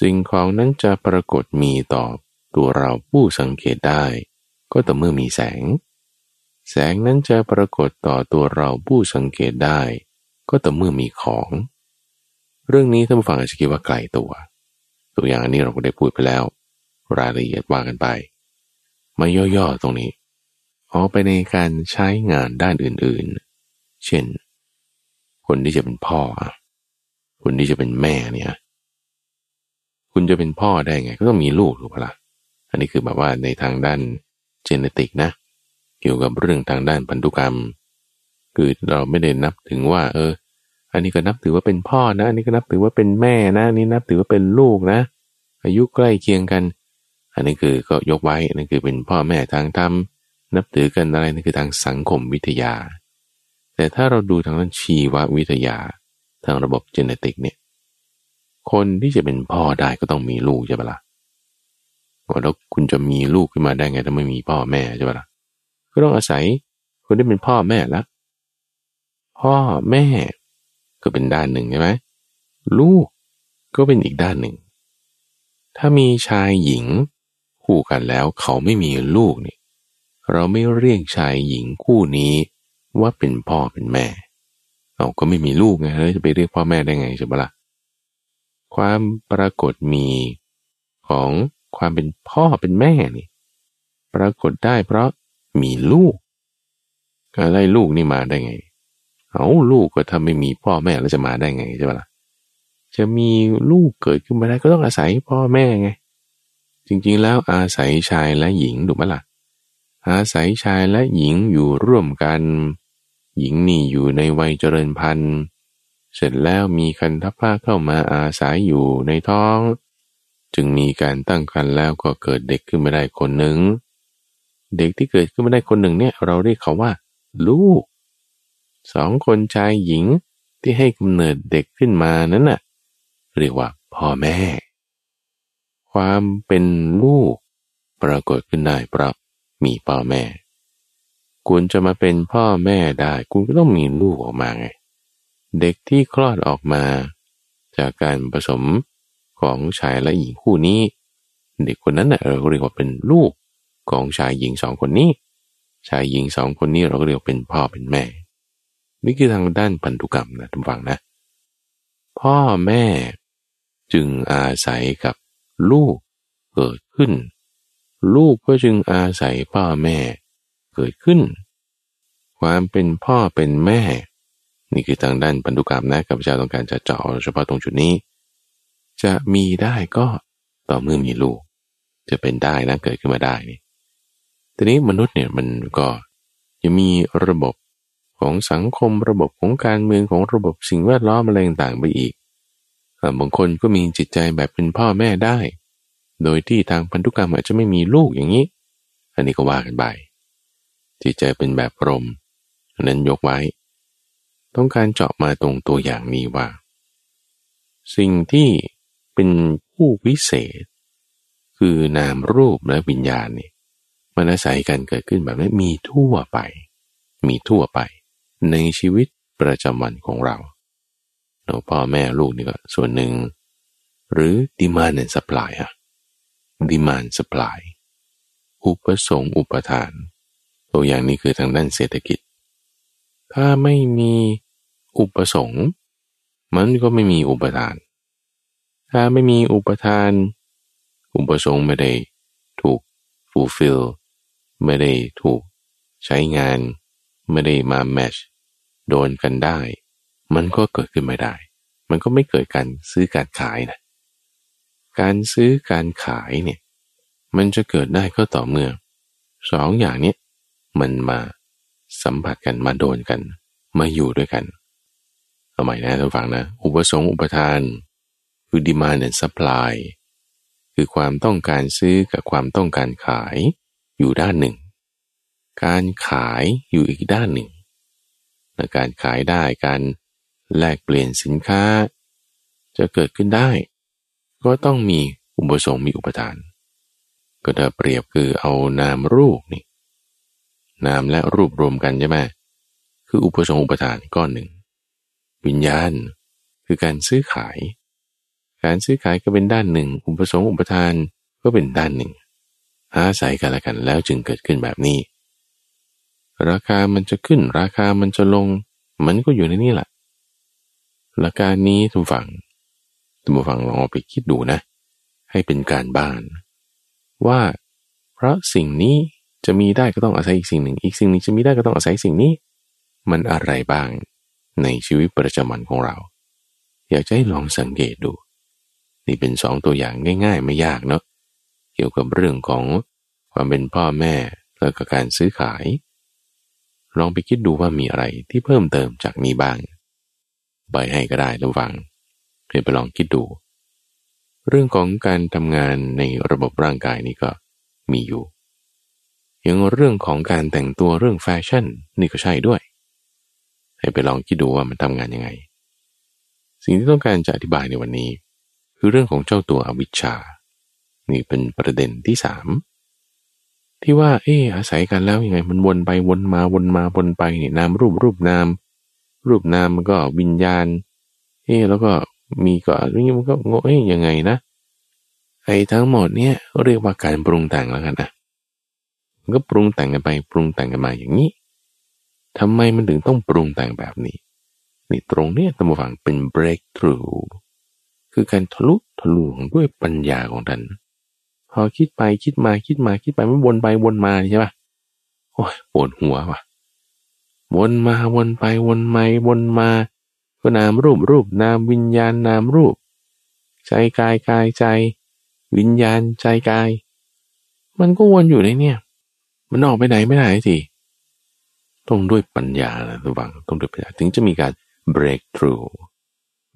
สิ่งของนั้นจะปรากฏมีต่อตัวเราผู้สังเกตได้ ก็ต่อเมื่อมีแสง แสงนั้นจะปรากฏต่อตัวเราผู้สังเกตได้ ก็ต่อเมื่อมีของ เรื่องนี้ท่านผู้ฟังอาจจะคิดว่าไกลตัว ตัวอย่างอันนี้เราก็ได้พูดไปแล้ว รายละเอียดว่ากันไป มาย่อๆตรงนี้ออกไปในการใช้งานด้านอื่นๆ เช่น คนที่จะเป็นพ่อ คนที่จะเป็นแม่เนี่ย คุณจะเป็นพ่อได้ไง ก็ต้องมีลูกถูกปะละ่ะ อันนี้คือแบบว่าในทางด้านเจเนติกนะ เกี่ยวกับเรื่องทางด้านพันธุกรรม คือเราไม่ได้นับถึงว่า เออ อันนี้ก็นับถือว่าเป็นพ่อนะ อันนี้ก็นับถือว่าเป็นแม่นะ อันนี้นับถือว่าเป็นลูกนะ อายุใกล้เคียงกัน อันนี้คือก็ยกไว้นั่นคือเป็นพ่อแม่ทางธรรมนับถือกันอะไรนั่นคือทางสังคมวิทยา แต่ถ้าเราดูทางด้านชีววิทยา ทางระบบเจเนติกเนี่ยคนที่จะเป็นพ่อได้ก็ต้องมีลูกใช่ปะละ่ะแล้วคุณจะมีลูกขึ้นมาได้ไงถ้าไม่มีพ่อแม่ใช่ปะละ่ะก็ต้องอาศัยคนที่เป็นพ่อแม่ล้วพ่อแม่ก็เป็นด้านหนึ่งใช่ไหมลูกก็เป็นอีกด้านหนึ่ง ถ้ามีชายหญิง คู่กันแล้วเขาไม่มีลูกนี่เราไม่เรียกชายหญิงคู่นี้ว่าเป็นพ่อเป็นแม่ เราก็ไม่มีลูกไงเฮ้ยจะไปเรียกพ่อแม่ได้ไงใช่ปะละ่ะความปรากฏมีของความเป็นพ่อเป็นแม่นี่ ปรากฏได้เพราะมีลูกอะไรลูกนี่มาได้ไง เอาลูกก็ถ้าไม่มีพ่อแม่แล้วจะมาได้ไงใช่ปะละ่ะจะมีลูกเกิดขึ้นมาได้ก็ต้องอาศัยพ่อแม่ไง จริงๆแล้วอาศัยชายและหญิงถูกไหมละ่ะ อาศัยชายและหญิงอยู่ร่วมกัน หญิงนี่อยู่ในวัยเจริญพันธุ์ เสร็จแล้วมีคันทัพผ้าเข้ามาอาศัยอยู่ในท้อง จึงมีการตั้งครรภ์แล้วก็เกิดเด็กขึ้นมาได้คนหนึ่ง เด็กที่เกิดขึ้นมาได้คนหนึ่งเนี่ยเราเรียกเขาว่า ลูก สองคนชายหญิงที่ให้กำเนิดเด็กขึ้นมานั้นน่ะ เรียกว่าพ่อแม่ ความเป็นลูกปรากฏขึ้นได้เพราะมีพ่อแม่ คุณจะมาเป็นพ่อแม่ได้ คุณก็ต้องมีลูกออกมาไง เด็กที่คลอดออกมา จากการผสมของชายและหญิงคู่นี้ เด็กคนนั้นเน่ะเราเรียกว่าเป็นลูกของชายหญิงสองคนนี้ ชายหญิงสองคนนี้เราก็เรียกเป็นพ่อเป็นแม่ นี่คือทางด้านพันธุกรรมนะทุกฝังนะ พ่อแม่จึงอาศัยกับ ลูกเกิดขึ้น ลูกก็จึงอาศัยพ่อแม่ เกิดขึ้น ความเป็นพ่อเป็นแม่ นี่คือทางด้านพันธุกรรมนะกับเจ้าต้องการจะเจาะเฉพาะตรงจุดนี้ จะมีได้ก็ต่อเมื่อมีลูก จะเป็นได้นะเกิดขึ้นมาได้นี่ทีนี้มนุษย์เนี่ยมันก็จะมีระบบของสังคมระบบของการเมืองของระบบสิ่งแวดล้อมอะไรต่างไปอีก บางคนก็มีจิตใจแบบเป็นพ่อแม่ได้ โดยที่ทางพันธุกรรมอาจจะไม่มีลูกอย่างนี้ อันนี้ก็ว่ากันไป จิตใจเป็นแบบพรมนั้นยกไว้ ต้องการเจาะมาตรงตัวอย่างนี้ว่า สิ่งที่เป็นผู้วิเศษ คือนามรูปและวิญญาณนี่มันอาศัยกันเกิดขึ้นแบบนี้มีทั่วไป มีทั่วไป ในชีวิตประจำวันของเรา เราพ่อแม่ลูกนี่ก็ส่วนหนึ่ง หรือ demand and supply อะ demand supply อุปสงค์อุปทาน ตัวอย่างนี้คือทางด้านเศรษฐกิจ ถ้าไม่มีอุปสงค์ มันก็ไม่มีอุปทาน ถ้าไม่มีอุปทาน อุปสงค์ไม่ได้ถูก fulfill ไม่ได้ถูกใช้งาน ไม่ได้มาแมชโดนกันได้ มันก็เกิดขึ้นไม่ได้ มันก็ไม่เกิดการซื้อการขายนะ การซื้อการขายเนี่ย มันจะเกิดได้ก็ต่อเมื่อสองอย่างนี้มันมาสัมผัสกันมาโดนกัน มาอยู่ด้วยกัน เอาใหม่นะท่านฟังนะ อุปสงค์อุปทาน คือ demand and supply คือความต้องการซื้อกับความต้องการขายอยู่ด้านหนึ่ง การขายอยู่อีกด้านหนึ่งและการขายได้การ แลกเปลี่ยนสินค้า จะเกิดขึ้นได้ ก็ต้องมีอุปสงค์มีอุปทาน ก็ถ้าเปรียบคือเอานามรูปนี่นามและรูปรวมกันใช่ไหมคืออุปสงค์อุปทานก้อนหนึ่ง วิญญาณคือการซื้อขาย การซื้อขายก็เป็นด้านหนึ่ง อุปสงค์อุปทานก็เป็นด้านหนึ่งอาศัยกันละกันแล้วจึงเกิดขึ้นแบบนี้ ราคามันจะขึ้นราคามันจะลง มันก็อยู่ในนี้แหละ หลักการนี้ทุกฝั่งท่านผู้ฟังลองเอาไปคิดดูนะ ให้เป็นการบ้าน ว่าเพราะสิ่งนี้จะมีได้ก็ต้องอาศัยอีกสิ่งหนึ่ง อีกสิ่งหนึ่งจะมีได้ก็ต้องอาศัยสิ่งนี้ มันอะไรบ้างในชีวิตประจำวันของเรา อยากจะให้ลองสังเกตดู นี่เป็นสองตัวอย่างง่าย ๆ ไม่ยากเนาะเกี่ยวกับเรื่องของความเป็นพ่อแม่แล้วก็การซื้อขาย ลองไปคิดดูว่ามีอะไรที่เพิ่มเติมจากนี้บ้าง ใบให้ก็ได้ระวังให้ไปลองคิดดู เรื่องของการทำงานในระบบร่างกายนี่ก็มีอยู่อย่างเรื่องของการแต่งตัวเรื่องแฟชั่นนี่ก็ใช่ด้วย ให้ไปลองคิดดูว่ามันทำงานยังไง สิ่งที่ต้องการจะอธิบายในวันนี้ คือเรื่องของเจ้าตัวอวิชชา นี่เป็นประเด็นที่สามที่ว่าเอออาศัยกันแล้วยังไงมันวนไปวนมาวนมาวนไปนี่นามรูปรูปนาม รูปนามมันก็วิญญาณ เออแล้วก็มีก็นี่มันก็งงเอ้ยยังไงนะไอ้ทั้งหมดเนี่ยเรียกว่าการปรุงแต่งแล้วกันนะมันก็ปรุงแต่งกันไปปรุงแต่งกันมาอย่างนี้ทำไมมันถึงต้องปรุงแต่งแบบนี้ นี่ตรงเนี้ยตัมฝังเป็น breakthrough คือการทะลุทะลวงด้วยปัญญาของท่านพอคิดไปคิดมาคิดมาคิดไปมันวนไปวนมาใช่ปะโอ้ยปวดหัวว่ะ วนมาวนไปวนมาวนมาก็นามรูปรูปนามวิญญาณนามรูป ใจกายกายใจ วิญญาณใจกาย มันก็วนอยู่ในเนี่ย มันออกไปไหนไม่ได้สิต้องด้วยปัญญานะทุกฝังต้องด้วยปัญญาถึงจะมีการ breakthrough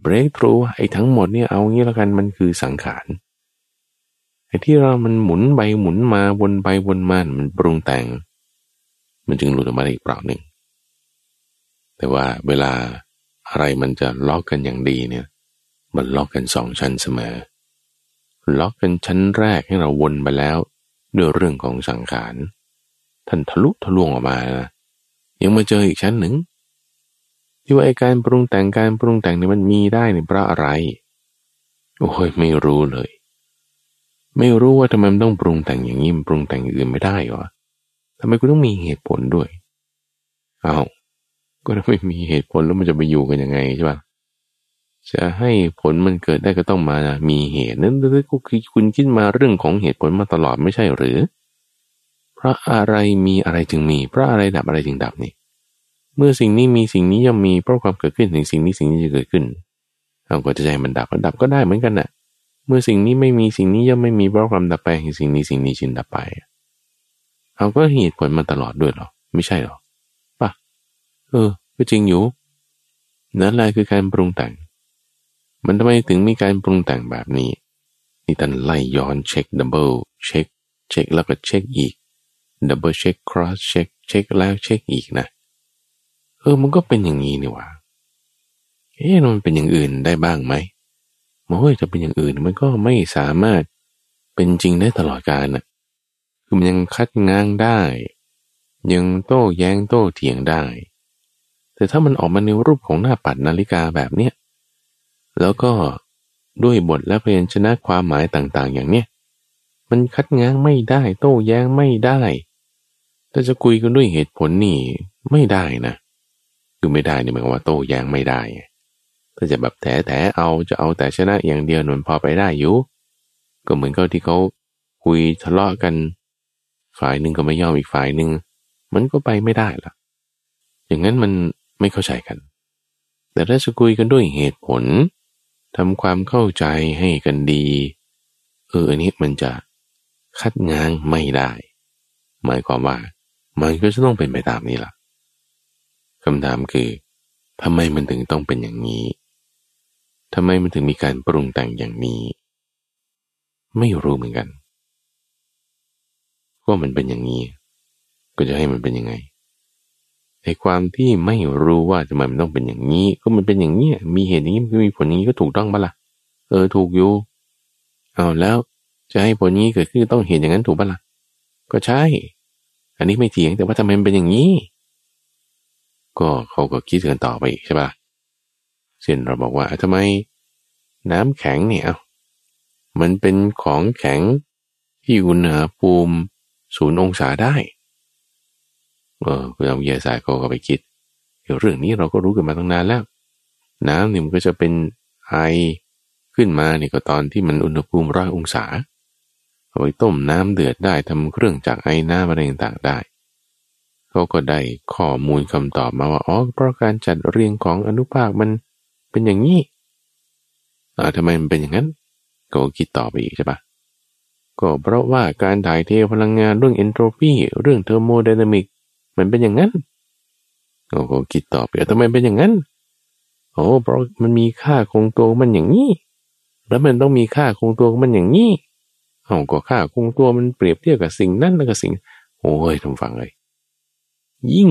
breakthrough ไอ้ทั้งหมดเนี่ยเอางี้แล้วกันมันคือสังขารไอ้ที่เรามันหมุนไปหมุนมาวนไปวนมา มันปรุงแต่ง มันจึงหลุดออกมาอีกเปล่าหนึ่ง แต่ว่าเวลาอะไรมันจะล็อกกันอย่างดีเนี่ย มันล็อกกันสองชั้นเสมอ ล็อกกันชั้นแรกให้เราวนไปแล้ว ด้วยเรื่องของสังขาร ท่านทะลุทะลวงออกมานะยังมาเจออีกชั้นหนึ่งที่ว่าไอการปรุงแต่งการปรุงแต่งเนี่ยมันมีได้เนี่ยเพราะอะไร โอ้ยไม่รู้เลย ไม่รู้ว่าทำไมมันต้องปรุงแต่งอย่างนี้มันปรุงแต่งอื่นไม่ได้หรอทำไมกูต้องมีเหตุผลด้วย เอา้า ก็ถ้าไม่มีเหตุผลแล้วมันจะไปอยู่กันยังไงใช่ปะจะให้ผลมันเกิดได้ก็ต้องมามีเหตุนั้นก็คือคุณคิดมาเรื่องของเหตุผลมาตลอดไม่ใช่หรือ เพราะอะไรมีอะไรจึงมี เพราะอะไรดับอะไรจึงดับนี่ เมื่อสิ่งนี้มีสิ่งนี้ย่อมมีเพราะความเกิดขึ้นถึงสิ่งนี้สิ่งนี้จะเกิดขึ้นเอาก็จะใจมันดับมันดับก็ได้เหมือนกันนะ่ะ เมื่อสิ่งนี้ไม่มีสิ่งนี้ย่อมไม่มีเพราะความดับไปแห่งสิ่งนี้สิ่งนี้จึงดับไป เอาก็เหตุผลมาตลอดด้วยหรอ ไม่ใช่หรอ เออ ก็จริงอยู่ นั่นแหละคือการปรุงแต่ง มันทำไมถึงมีการปรุงแต่งแบบนี้ นี่ตันไล่ย้อนเช็ค double check เช็คแล้วก็เช็คอีก double check cross check เช็คแล้วเช็คอีกนะ เออมันก็เป็นอย่างนี้นี่ว่าเอ๊ะมันเป็นอย่างอื่นได้บ้างไหมโอ้ยจะเป็นอย่างอื่นมันก็ไม่สามารถเป็นจริงได้ตลอดกาลนะคือมันยังคัดง้างได้ ยังโต้แย้งโต้เถียงได้ แต่ถ้ามันออกมาในรูปของหน้าปัดนาฬิกาแบบเนี้ยแล้วก็ด้วยบทและพยัญชนะความหมายต่างๆ อย่างเนี้ยมันคัดง้างไม่ได้ โต้แย้งไม่ได้ถ้าจะคุยกันด้วยเหตุผลนี่ไม่ได้นะคือไม่ได้นี่หมายความว่าโต้แย้งไม่ได้ถ้าจะแบบแถแถเอาจะเอาแต่ชนะอย่างเดียวมันพอไปได้อยู่ก็เหมือนกับที่เขาคุยทะเลาะกัน ฝ่ายหนึ่งก็ไม่ยอมอีกฝ่ายหนึ่งมันก็ไปไม่ได้ละอย่างนั้นมัน ไม่เข้าใจกัน แต่ถ้าจะคุยกันด้วยเหตุผลทำความเข้าใจให้กันดี เอออันนี้มันจะคัดง้างไม่ได้ หมายความว่ามันก็จะต้องเป็นไปตามนี้ล่ะคำถามคือทำไมมันถึงต้องเป็นอย่างนี้ทำไมมันถึงมีการปรุงแต่งอย่างนี้ ไม่รู้เหมือนกันว่ามันเป็นอย่างนี้ ก็จะให้มันเป็นยังไง ไอ้ความที่ไม่รู้ว่าทำไมมันต้องเป็นอย่างนี้ ก็มันเป็นอย่างนี้มีเหตุอย่างนี้มันมีผลอย่างนี้ก็ถูกต้องปะละ่ะ เออถูกอยู่เอาแล้วจะให้ผลนี้เกิดขึ้นต้องเห็นอย่างนั้นถูกปะละ่ะ ก็ใช่ อันนี้ไม่เถียงแต่ว่าทำไมมันเป็นอย่างนี้ ก็เขาก็คิดกันต่อไปใช่ปะเช่นเราบอกว่าทำไม น้ำแข็งเนี่ยมันเป็นของแข็งที่อุณหภูมิศูนย์องศาได้ เออคุณวิทยาศาสตร์เขาก็ไปคิดเรื่องนี้เราก็รู้กันมาตั้งนานแล้ว น้ำเนี่ยมันก็จะเป็นไอขึ้นมาเนี่ยก็ตอนที่มันอุณหภูมิร้อยองศาเอาไปต้มน้ำเดือดได้ทำเครื่องจากไอน้ำอะไรต่างๆได้เขาก็ได้ข้อมูลคำตอบมาว่าอ๋อเพราะการจัดเรียงของอนุภาคมันเป็นอย่างนี้อ่าทำไมมันเป็นอย่างนั้นก็คิดต่อไปอีกใช่ปะก็เพราะว่าการถ่ายเทพลังงานเรื่องเอนโทรปีเรื่องเทอร์โมไดนามิก มันเป็นอย่างนั้นโอ้โหคิดต่อไปทำไมเป็นอย่างนั้นโอ้เพราะมันมีค่าคงตัวมันอย่างนี้ แล้วมันต้องมีค่าคงตัวมันอย่างนี้เอาก็ค่าคงตัวมันเปรียบเทียบกับสิ่งนั้นแล้วกับสิ่ง โอ้ยทำฟังเลย ยิ่ง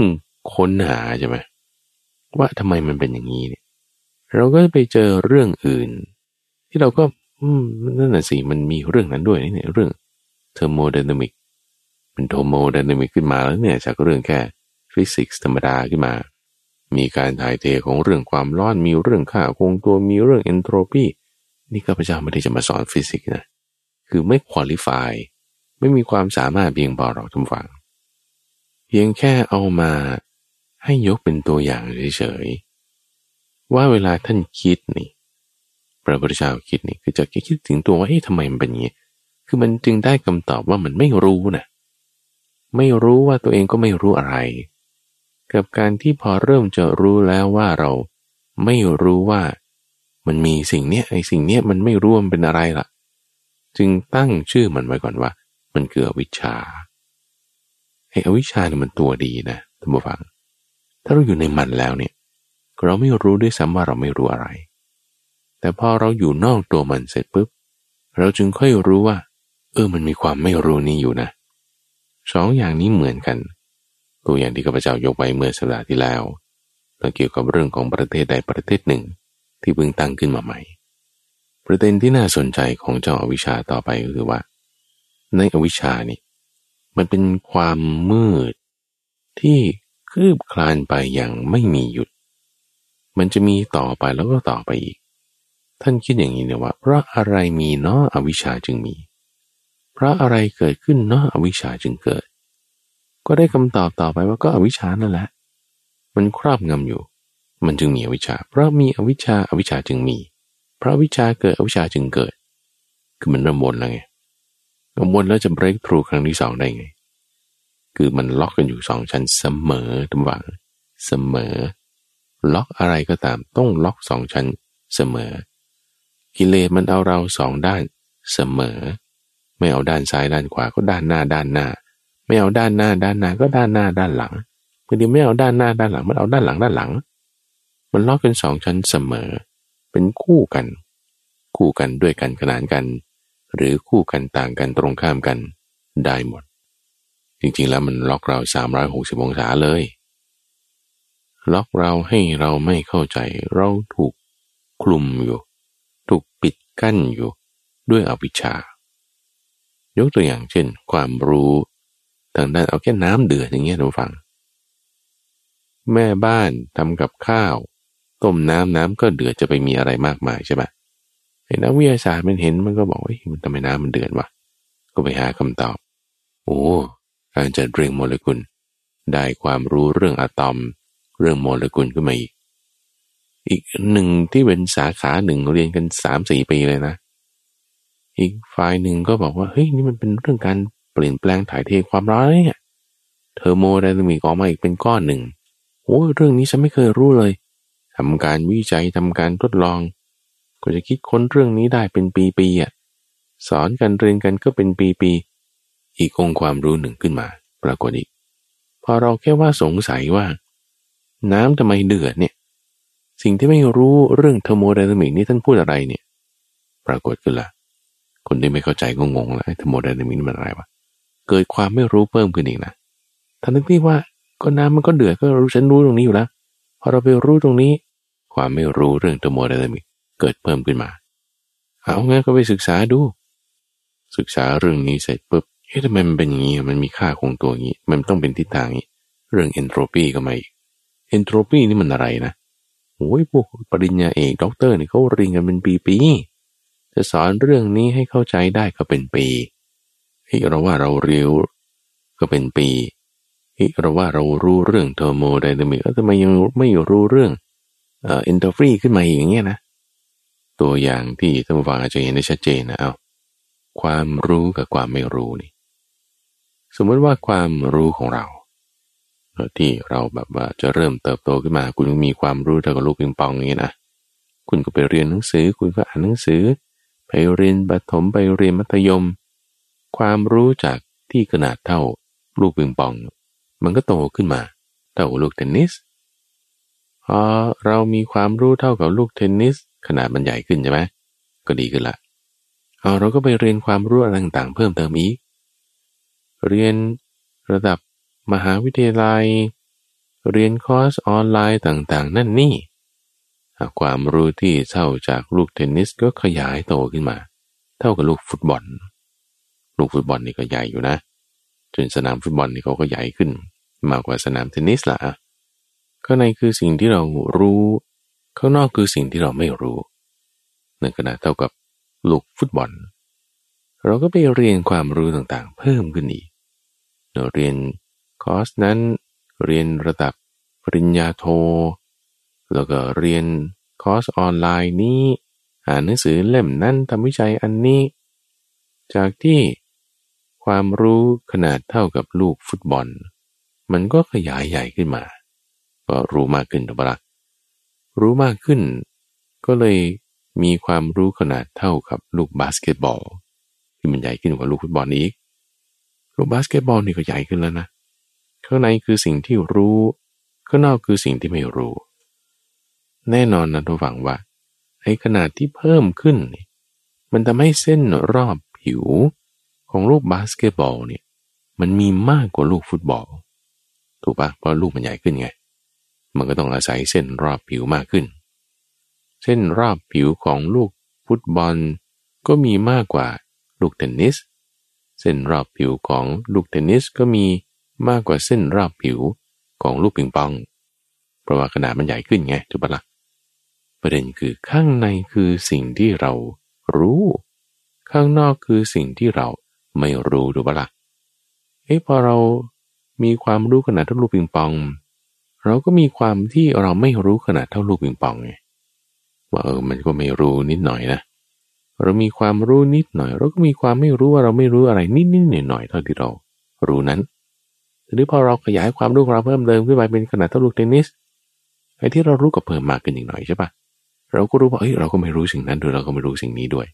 ค้นหาใช่ไหมว่าทำไมมันเป็นอย่างนี้เนี่ย เราก็ไปเจอเรื่องอื่น ที่เราก็ อืมนั่นน่ะสิมันมีเรื่องนั้นด้วยนี่เรื่อง thermodynamic เป็น thermodynamic ขึ้นมาแล้วเนี่ยจากเรื่องแค่ฟิสิกส์ธรรมดาขึ้นมา มีการถ่ายเทของเรื่องความร้อนมีเรื่องค่าคงตัวมีเรื่อง entropyนี่ข้าพเจ้าไม่ได้จะมาสอนฟิสิกส์นะคือไม่คุริฟายไม่มีความสามารถเพียงพอหรอกทุกฝังเพียงแค่เอามาให้ยกเป็นตัวอย่างเฉยๆว่าเวลาท่านคิดนี่พระพุทธเจ้าคิดนี่คือจะคิดถึงตัวว่าเอ๊ะทำไมมันเป็นอย่างนี้คือมันจึงได้คำตอบว่ามันไม่รู้นะ ไม่รู้ว่าตัวเองก็ไม่รู้อะไร กับการที่พอเริ่มจะรู้แล้วว่าเราไม่รู้ว่ามันมีสิ่งเนี้ยไอ้สิ่งเนี้ยมันไม่รู้มันเป็นอะไรล่ะ จึงตั้งชื่อมันไว้ก่อนว่า มันคืออวิชชาไอ้อวิชชาเนี่ยมันตัวดีนะท่านผู้ฟัง ถ้าเราอยู่ในมันแล้วเนี่ย เราไม่รู้ด้วยซ้ำว่าเราไม่รู้อะไร แต่พอเราอยู่นอกตัวมันเสร็จปุ๊บเราจึงค่อยรู้ว่า เออมันมีความไม่รู้นี้อยู่นะ สองอย่างนี้เหมือนกัน ตัวอย่างที่ข้าพเจ้ายกไปเมื่อสัปดาห์ที่แล้วเราเกี่ยวกับเรื่องของประเทศใดประเทศหนึ่ง ที่เพิ่งตั้งขึ้นมาใหม่ ประเด็นที่น่าสนใจของเจ้าอาวิชชาต่อไปก็คือว่า ในอวิชชานี่มันเป็นความมืด ที่คืบคลานไปอย่างไม่มีหยุด มันจะมีต่อไปแล้วก็ต่อไปอีก ท่านคิดอย่างนี้เนี่ยว่าเพราะอะไรมีเนาะอวิชชาจึงมี เพราะอะไรเกิดขึ้นเนาะอวิชชาจึงเกิด ก็ได้คำตอบต่อไปว่าก็อวิชชานั่นแหละ มันครอบงำอยู่ มันจึงมีอวิชชา เพราะมีอวิชชาอวิชชาจึงมี เพราะวิชาเกิดอวิชชาจึงเกิด คือมันระมนแล้วไงระมนแล้วจะ break through ครั้งที่สองได้ไง คือมันล็อกกันอยู่สองชั้นเสมอทุกวังเสมอ ล็อกอะไรก็ตามต้องล็อกสองชั้นเสมอ กิเลสมันเอาเราสองด้านเสมอ ไม่เอาด้านซ้ายด้านขวาก็ด้านหน้าด้านหน้า ไม่เอาด้านหน้าด้านหน้าก็ด้านหน้าด้านหลังบางทีไม่เอาด้านหน้าด้านหลัง มันเอาด้านหลังด้านหลัง มันล็อกเป็นสองชั้นเสมอ เป็นคู่กัน คู่กันด้วยกันขนานกัน หรือคู่กันต่างกันตรงข้ามกันได้หมด จริงๆแล้วมันล็อกเรา 360 องศาเลย ล็อกเราให้เราไม่เข้าใจ เราถูกคลุมอยู่ ถูกปิดกั้นอยู่ ด้วยอวิชชา ยกตัวอย่างเช่น ความรู้ทางด้านเอาแค่น้ำเดือดอย่างเงี้ยทุกฟัง แม่บ้านทำกับข้าว ต้มน้ำน้ำก็เดือดจะไปมีอะไรมากมายใช่ปะไอ้นักวิทยาศาสตร์มันเห็นมันก็บอกว่ามันทำไมน้ำมันเดือดวะก็ไปหาคำตอบ โอ้การจัดเรียงโมเลกุล ได้ความรู้เรื่องอะตอม เรื่องโมเลกุลขึ้นมาอีกอีกหนึ่งที่เป็นสาขาหนึ่งเรียนกันสามสี่ปีเลยนะ อีกฝ่ายหนึ่งก็บอกว่า เฮ้ย นี่มันเป็นเรื่องการเปลี่ยนแปลงถ่ายเทความร้อนเนี่ยเทอร์โมไดนามิกออกมาอีกเป็นก้อนหนึ่งโอ้เรื่องนี้ฉันไม่เคยรู้เลยทำการวิจัยทำการทดลองก็จะคิดค้นเรื่องนี้ได้เป็นปีๆอะสอนกันเรียนกันก็เป็นปีๆอีกองค์ความรู้หนึ่งขึ้นมา ปรากฏอีกพอเราแค่ว่าสงสัยว่า น้ำทำไมเดือดเนี่ย สิ่งที่ไม่รู้เรื่องเทอร์โมไดนามิกนี่ท่านพูดอะไรเนี่ย ปรากฏขึ้นละ คนที่ไม่เข้าใจก็งงแล้วไอ้ธรรมดานามินมันอะไรวะเกิดความไม่รู้เพิ่มขึ้นอีกนะทั้งที่ว่าก็น้ำมันก็เดือดก็รู้ฉันรู้ตรงนี้อยู่แล้วพอเราไปรู้ตรงนี้ ความไม่รู้เรื่อง thermodynamic เกิดเพิ่มขึ้นมา เอางั้นก็ไปศึกษาดู ศึกษาเรื่องนี้เสร็จปุ๊บเฮ้ยทำไมมันเป็นอย่างนี้มันมีค่าคงตัวอย่างนี้มันต้องเป็นทิศทางนี้เรื่อง entropy ก็มาอีก entropy นี่มันอะไรนะโอ้ยพวกปริญญาเอกด็อกเตอร์นี่เขาเรียนกันเป็นปีๆ จะสอนเรื่องนี้ให้เข้าใจได้ก็เป็นปีที่เราว่าเราเร็วก็เป็นปีที่เราว่าเรารู้เรื่อง thermodynamic แล้วทำไมยังไม่รู้เรื่องเอ่อ entropy ขึ้นมาอย่างเงี้ยนะ ตัวอย่างที่ท่านผู้ฟังอาจจะเห็นได้ชัดเจนนะเอาความรู้กับความไม่รู้นี่ สมมติว่าความรู้ของเราที่เราแบบว่าจะเริ่มเติบโตขึ้นมา คุณมีความรู้เท่ากับลูกปิงปองอย่างนี้นะคุณก็ไปเรียนหนังสือ คุณก็อ่านหนังสือ เรียนประถมไปเรียนมัธยม ความรู้จากที่ขนาดเท่าลูกปิงปอง มันก็โตขึ้นมา เท่าลูกเทนนิสพอเรามีความรู้เท่ากับลูกเทนนิส ขนาดมันใหญ่ขึ้นใช่ไหมก็ดีขึ้นละเอาเราก็ไปเรียนความรู้อะไรต่างๆ เพิ่มเติมอีก เรียนระดับมหาวิทยาลัย เรียนคอร์สออนไลน์ต่างๆ นั่นนี่ ความรู้ที่เท่าจากลูกเทนนิสก็ขยายโตขึ้นมา เท่ากับลูกฟุตบอล ลูกฟุตบอลนี่ก็ใหญ่อยู่นะ จนสนามฟุตบอลนี่เขาก็ใหญ่ขึ้น มากกว่าสนามเทนนิสละข้างในคือสิ่งที่เรารู้ ข้างนอกคือสิ่งที่เราไม่รู้ในขณะเท่ากับลูกฟุตบอล เราก็ไปเรียนความรู้ต่างๆ เพิ่มขึ้นอีกเราเรียนคอร์สนั้นเรียนระดับปริญญาโท แล้วก็เรียนคอร์สออนไลน์นี้ อ่านหนังสือเล่มนั้นทำวิจัยอันนี้ จากที่ความรู้ขนาดเท่ากับลูกฟุตบอล มันก็ขยายใหญ่ขึ้นมา ก็รู้มากขึ้นถูกปะรู้มากขึ้น ก็เลยมีความรู้ขนาดเท่ากับลูกบาสเกตบอล ที่มันใหญ่ขึ้นกว่าลูกฟุตบอลอีก ลูกบาสเกตบอลนี่ก็ใหญ่ขึ้นแล้วนะ ข้างในคือสิ่งที่รู้ ข้างนอกคือสิ่งที่ไม่รู้ แน่นอนนะทุกฝังว่าไอ้ขนาดที่เพิ่มขึ้น มันทำให้เส้นรอบผิวของลูกบาสเกตบอลเนี่ยมันมีมากกว่าลูกฟุตบอล ถูกปะเพราะลูกมันใหญ่ขึ้นไง มันก็ต้องอาศัยเส้นรอบผิวมากขึ้น เส้นรอบผิวของลูกฟุตบอล ก็มีมากกว่าลูกเทนนิส เส้นรอบผิวของลูกเทนนิสก็มีมากกว่าเส้นรอบผิวของลูกปิงปอง เพราะว่าขนาดมันใหญ่ขึ้นไงถูกปะละ่ะ ประเด็นคือข้างในคือสิ่งที่เรารู้ ข้างนอกคือสิ่งที่เราไม่รู้ถูกปะละ่ะเอ้พอเรามีความรู้ขนาดเท่าลูกปิงปอง เราก็มีความที่เราไม่รู้ขนาดเท่าลูกปิงปองไงว่าเออมันก็ไม่รู้นิดหน่อยนะเรามีความรู้นิดหน่อย เราก็มีความไม่รู้ว่าเราไม่รู้อะไรนิดนิดหน่อยหน่อยเท่าที่เรารู้นั้นทีนี้พอเราขยายความรู้เราเพิ่มเติมขึ้นไปเป็นขนาดเท่าลูกเทนนิสไอ้ที่เรารู้ก็เพิ่มมากขึ้นอีกหน่อยใช่ปะ เราก็รู้ว่าเอ้ยเราก็ไม่รู้สิ่งนั้นด้วยเราก็ไม่รู้สิ่งนี้ด้วย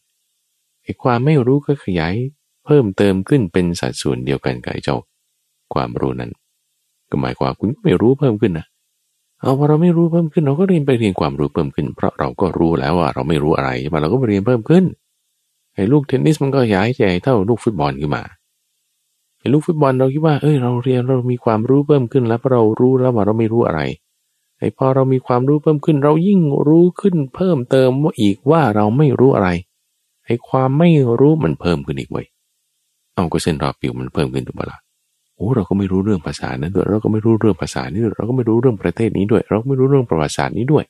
ไอ้ความไม่รู้ก็ขยายเพิ่มเติมขึ้นเป็นสัดส่วนเดียวกันกับเจ้า ความรู้นั้น ก็หมายความคุณไม่รู้เพิ่มขึ้นนะเอาพอเราไม่รู้เพิ่มขึ้นเราก็เรียนไปเรียนความรู้เพิ่มขึ้น เพราะเราก็รู้แล้วว่าเราไม่รู้อะไรมาเราก็ไปเรียนเพิ่มขึ้นไอ้ลูกเทนนิสมันก็ย้ายใหญ่เท่าลูกฟุตบอลขึ้นมาไอ้ลูกฟุตบอลเราคิดว่าเอ้ยเราเรียนเรามีความรู้เพิ่มขึ้นแล้วเรารู้แล้วว่าเราไม่รู้อะไร ไอ้พอเรามีความรู้เพิ่มขึ้น เรายิ่งรู้ขึ้นเพิ่มเติมว่าอีกว่าเราไม่รู้อะไรไอ้ความไม่รู้มันเพิ่มขึ้นอีกเว้ยเอาก็เส้นรอบผิวมันเพิ่มขึ้นถูกปะละ่ะโอ้เราก็ไม่รู้เรื่องภาษานั้นด้วยเราก็ไม่รู้เรื่องภาษานี้ด้วยเราก็ไม่รู้เรื่องประเทศนี้ด้วย เราก็ไม่รู้เรื่องประวัติศาสตร์นี้ด้วย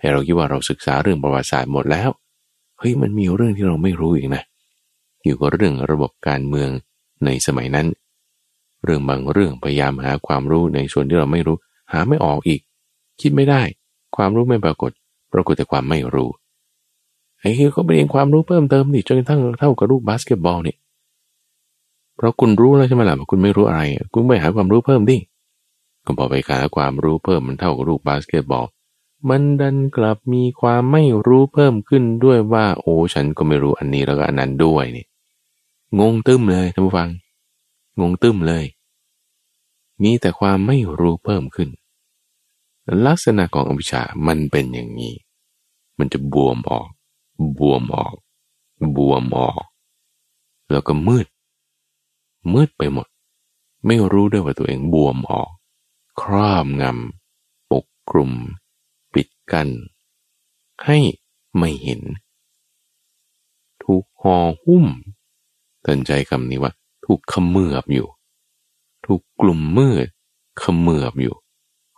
ให้เราคิดว่าเราศึกษาเรื่องประวัติศาสตร์หมดแล้วเฮ้ยมันมีเรื่องที่เราไม่รู้อีกนะอยู่กับเรื่องระบบการเมืองในสมัยนั้น เรื่องบางเรื่องพยายามหาความรู้ในส่วนที่เราไม่รู้ หาไม่ออกอีก คิดไม่ได้ ความรู้ไม่ปรากฏ ปรากฏแต่ความไม่รู้ไอ้ที่เขาไปเรียนความรู้เพิ่มเติมนี่จนกระทั่งเท่ากับลูกบาสเกตบอลนี่เพราะคุณรู้แล้วใช่ไหมล่ะว่าคุณไม่รู้อะไร คุณไปหาความรู้เพิ่มดิก็พอไปหาความรู้เพิ่มมันเท่ากับลูกบาสเกตบอลมันดันกลับมีความไม่รู้เพิ่มขึ้นด้วยว่า โอ้ฉันก็ไม่รู้อันนี้แล้วก็อันนั้นด้วยนี่งงตึ้มเลยท่านผู้ฟัง งงตึ้มเลย มีแต่ความไม่รู้เพิ่มขึ้น ลักษณะของอวิชชามันเป็นอย่างนี้ มันจะบวมออก บวมออก บวมออก แล้วก็มืด มืดไปหมด ไม่รู้ด้วยว่าตัวเองบวมออก ครอบงำปกคลุม ปิดกัน้นให้ไม่เห็น ถูกห่อหุ้มตันใจคำนี้ว่า ถูกขมือบอยู่ ถูกกลุ่มมืดขมือบอยู่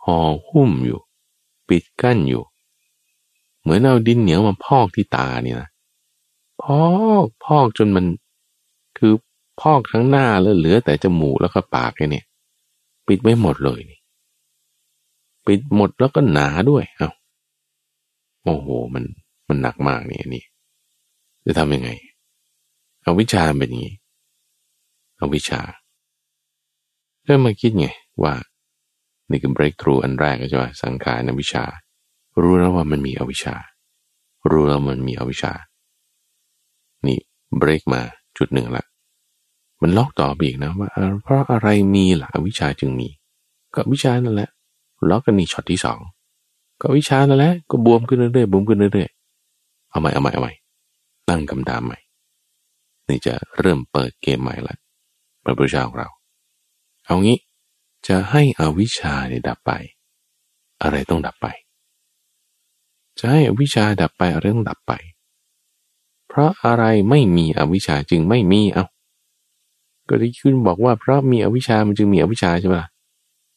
ห่อหุ้มอยู่ ปิดกั้นอยู่ เหมือนเอาดินเหนียวมาพอกที่ตาเนี่ยนะพอกพอกจนมัน คือพอกทั้งหน้าแล้วเหลือแต่จมูกแล้วก็ปากแค่นี้ปิดไม่หมดเลยนี่ปิดหมดแล้วก็หนาด้วยเอา้าโอ้โหมันมันหนักมากนี่นี่จะทำยังไงเอาวิชาเป็นอย่างนี้เอาวิชาเริ่มมาคิดไงว่า นี่คือ breakthrough อันแรกใช่ไหมสังขารวิชา รู้แล้วว่ามันมีอวิชารู้แล้วมันมีอวิชา นี่ break มาจุดหนึ่งละ มันล็อกต่อไปอีกนะว่า เพราะอะไรมีหลักวิชาจึงมี ก็วิชานั่นแหละ ล็อกกันนี่ช็อตที่สองก็วิชานั่นแหละก็บวมขึ้นเรื่อยๆบวมขึ้นเรื่อยๆเอาใหม่เอาใหม่เอาใหม่ตั้งคำถามใหม่นี่จะเริ่มเปิดเกมใหม่ละพระพุทธเจ้าของเรา เอางี้ จะให้อวิชชาเนี่ยดับไป อะไรต้องดับไป จะให้อวิชชาดับไปอะไรต้องดับไป เพราะอะไรไม่มีอวิชชาจึงไม่มีเอาก็ที่คุณบอกว่าเพราะมีอวิชามันจึงมีอวิชาใช่ไหมล่ะ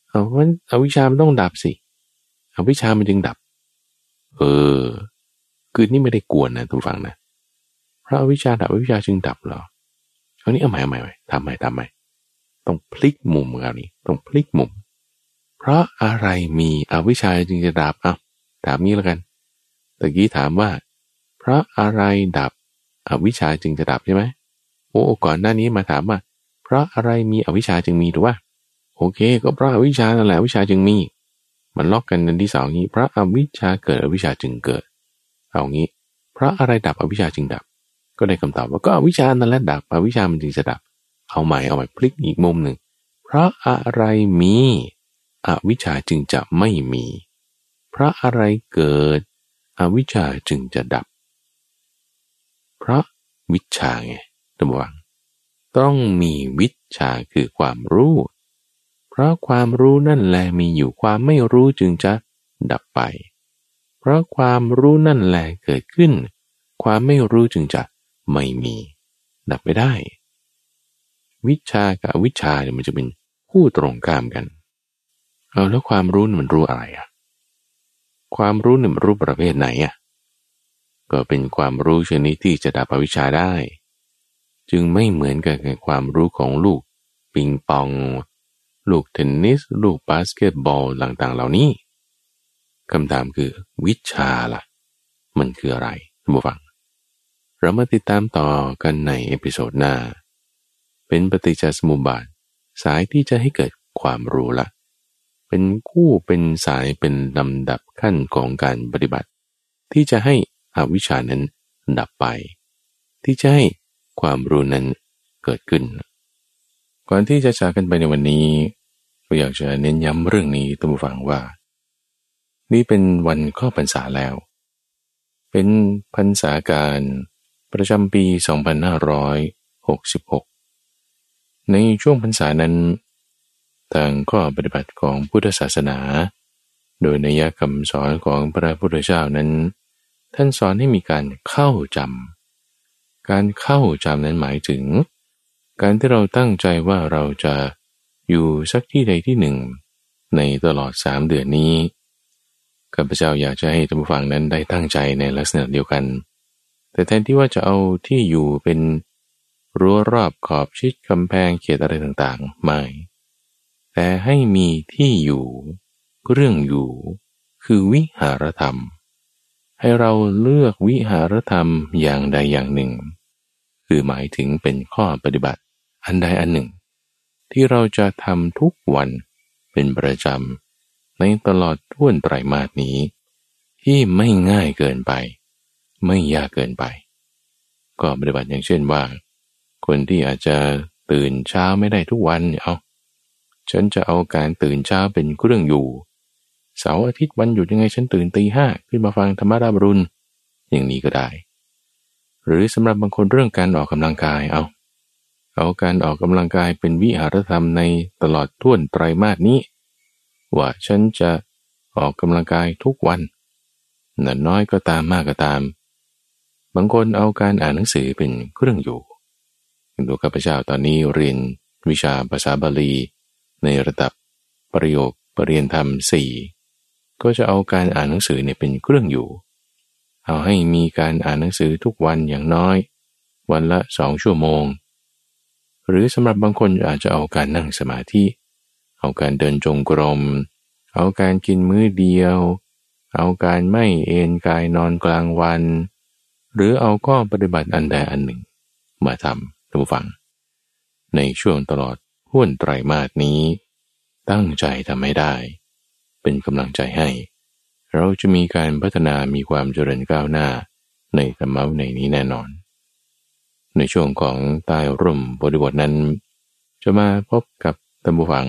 เอาเพราะอวิชามันต้องดับสิอวิชามันจึงดับ เออ คือนี่ไม่ได้กวนนะทุกฝังนะ เพราะอวิชาดับอวิชาจึงดับเหรอคราวนี้เอาใหม่เอาใหม่ทำใหม่ทำใหม่ ต้องพลิกมุมคราวนี้ต้องพลิกมุม เพราะอะไรมีอวิชชาจึงจะดับอะถามนี้แล้วกันตะกี้ถามว่า เพราะอะไรดับอวิชชาจึงจะดับใช่ไหมโอ้ก่อนหน้านี้มาถามว่า เพราะอะไรมีอวิชชาจึงมีถูกป่ะโอเค ก็เพราะอวิชชานั่นแหละวิชาจึงมี มันล็อกกันในที่สองนี้เพราะอวิชชาเกิดอวิชชาจึงเกิด เอางี้ เพราะอะไรดับอวิชชาจึงดับ ก็ได้คำตอบว่าก็อวิชชานั่นแหละดับอวิชชามันจึงจะดับ เอาใหม่เอาใหม่พลิกอีกมุมหนึ่ง เพราะอะไรมีอวิชชาจึงจะไม่มี เพราะอะไรเกิด อวิชชาจึงจะดับ เพราะวิชาไงตัววังต้องมีวิชาคือความรู้ เพราะความรู้นั่นแหละมีอยู่ความไม่รู้จึงจะดับไป เพราะความรู้นั่นแหละเกิดขึ้น ความไม่รู้จึงจะไม่มี ดับไปได้ วิชากับวิชาเนี่ยมันจะเป็นคู่ตรงข้ามกัน เอาแล้วความรู้มันรู้อะไรอะความรู้เนี่ยมันรู้ประเภทไหนอะก็เป็นความรู้ชนิดที่จะดับอวิชชาได้ จึงไม่เหมือนกับความรู้ของลูกปิงปอง ลูกเทนนิส ลูกบาสเกตบอลต่างๆ เหล่านี้คำถามคืออวิชชาล่ะ มันคืออะไรท่านผู้ฟัง เรามาติดตามต่อกันใน episode หน้า เป็นปฏิจจสมุปบาท สายที่จะให้เกิดความรู้ละ เป็นคู่เป็นสายเป็นลำดับขั้นของการปฏิบัติ ที่จะให้อวิชชานั้นดับไป ที่จะให้ความรู้นั้นเกิดขึ้น ก่อนที่จะจากกันไปในวันนี้ก็อยากจะเน้นย้ำเรื่องนี้ตั้งฟังว่า นี่เป็นวันข้อพรรษาแล้ว เป็นพรรษาการประจำปี 2566 ในช่วงพรรษานั้นทางข้อปฏิบัติของพุทธศาสนา โดยในยคำสอนของพระพุทธเจ้านั้น ท่านสอนให้มีการเข้าจำการเข้าจำนั้นหมายถึง การที่เราตั้งใจว่าเราจะอยู่สักที่ใดที่หนึ่ง ในตลอดสามเดือนนี้ข้าพเจ้าอยากจะให้ท่านผู้ฟังนั้นได้ตั้งใจในลักษณะเดียวกัน แต่แทนที่ว่าจะเอาที่อยู่เป็น รั้วรอบขอบชิดกำแพงเขตอะไรต่างๆ ไม่ แต่ให้มีที่อยู่เรื่องอยู่คือวิหารธรรม ให้เราเลือกวิหารธรรมอย่างใดอย่างหนึ่ง คือหมายถึงเป็นข้อปฏิบัติอันใดอันหนึ่ง ที่เราจะทำทุกวันเป็นประจำในตลอดท่วนไตรมาสนี้ ที่ไม่ง่ายเกินไป ไม่ยากเกินไป ก็ปฏิบัติอย่างเช่นว่า คนที่อาจจะตื่นเช้าไม่ได้ทุกวันเอาฉันจะเอาการตื่นเช้าเป็นเครื่องอยู่ เสาร์อาทิตย์วันหยุดยังไงฉันตื่นตีห้าขึ้นมาฟังธรรมราบรุนอย่างนี้ก็ได้ หรือสำหรับบางคนเรื่องการออกกำลังกายเอาเอาการออกกำลังกายเป็นวิหารธรรมในตลอดท่วนไตรมาสนี้ ว่าฉันจะออกกำลังกายทุกวันนน้อยก็ตามมากก็ตาม บางคนเอาการอ่านหนังสือเป็นเครื่องอยู่ ดูข้าพเจ้าตอนนี้เรียนวิชาภาษาบาลี ในระดับประโยคปรริยนธรรมสี่ก็จะเอาการอ่านหนังสือเนี่ยเป็นเครื่องอยู่ เอาให้มีการอ่านหนังสือทุกวันอย่างน้อย วันละสองชั่วโมง หรือสำหรับบางคนอาจจะเอาการนั่งสมาธิ เอาการเดินจงกรม เอาการกินมื้อเดียว เอาการไม่เอนกายนอนกลางวัน หรือเอาข้อปฏิบัติอันใดอันหนึ่ง มาทำ ท่านผู้ฟัง ในช่วงตลอดห้วนไตรมาสนี้ ตั้งใจทำให้ได้ เป็นกำลังใจให้ เราจะมีการพัฒนามีความเจริญก้าวหน้าในธรรมะในนี้แน่นอน ในช่วงของใต้ร่มบริบทนั้น จะมาพบกับท่านผู้ฟัง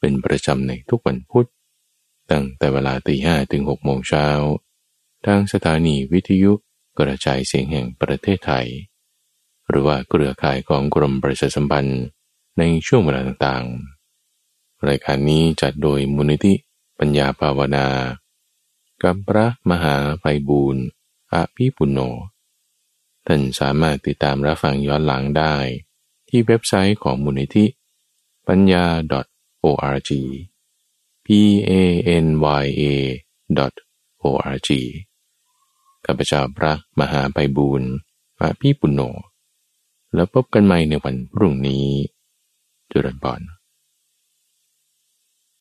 เป็นประจำในทุกวันพุธตั้งแต่เวลาตีห้ถึงหกโมงเช้าทางสถานีวิทยุกระจายเสียงแห่งประเทศไทย หรือว่าเครือข่ายของกรมประชาสัมพันธ์ในช่วงเวลาต่างๆ รายการนี้จัดโดยมูลนิธิปัญญาภาวนา กับพระมหาไพบูรณ์อภิปุโน ท่านสามารถติดตามรับฟังย้อนหลังได้ ที่เว็บไซต์ของมูลนิธิ ปัญญา .org p a n y a .org กัาปเจ้าพระมหาไพบูรณ์อภิปุโน แล้วพบกันใหม่ในวันพรุ่งนี้จุลนพร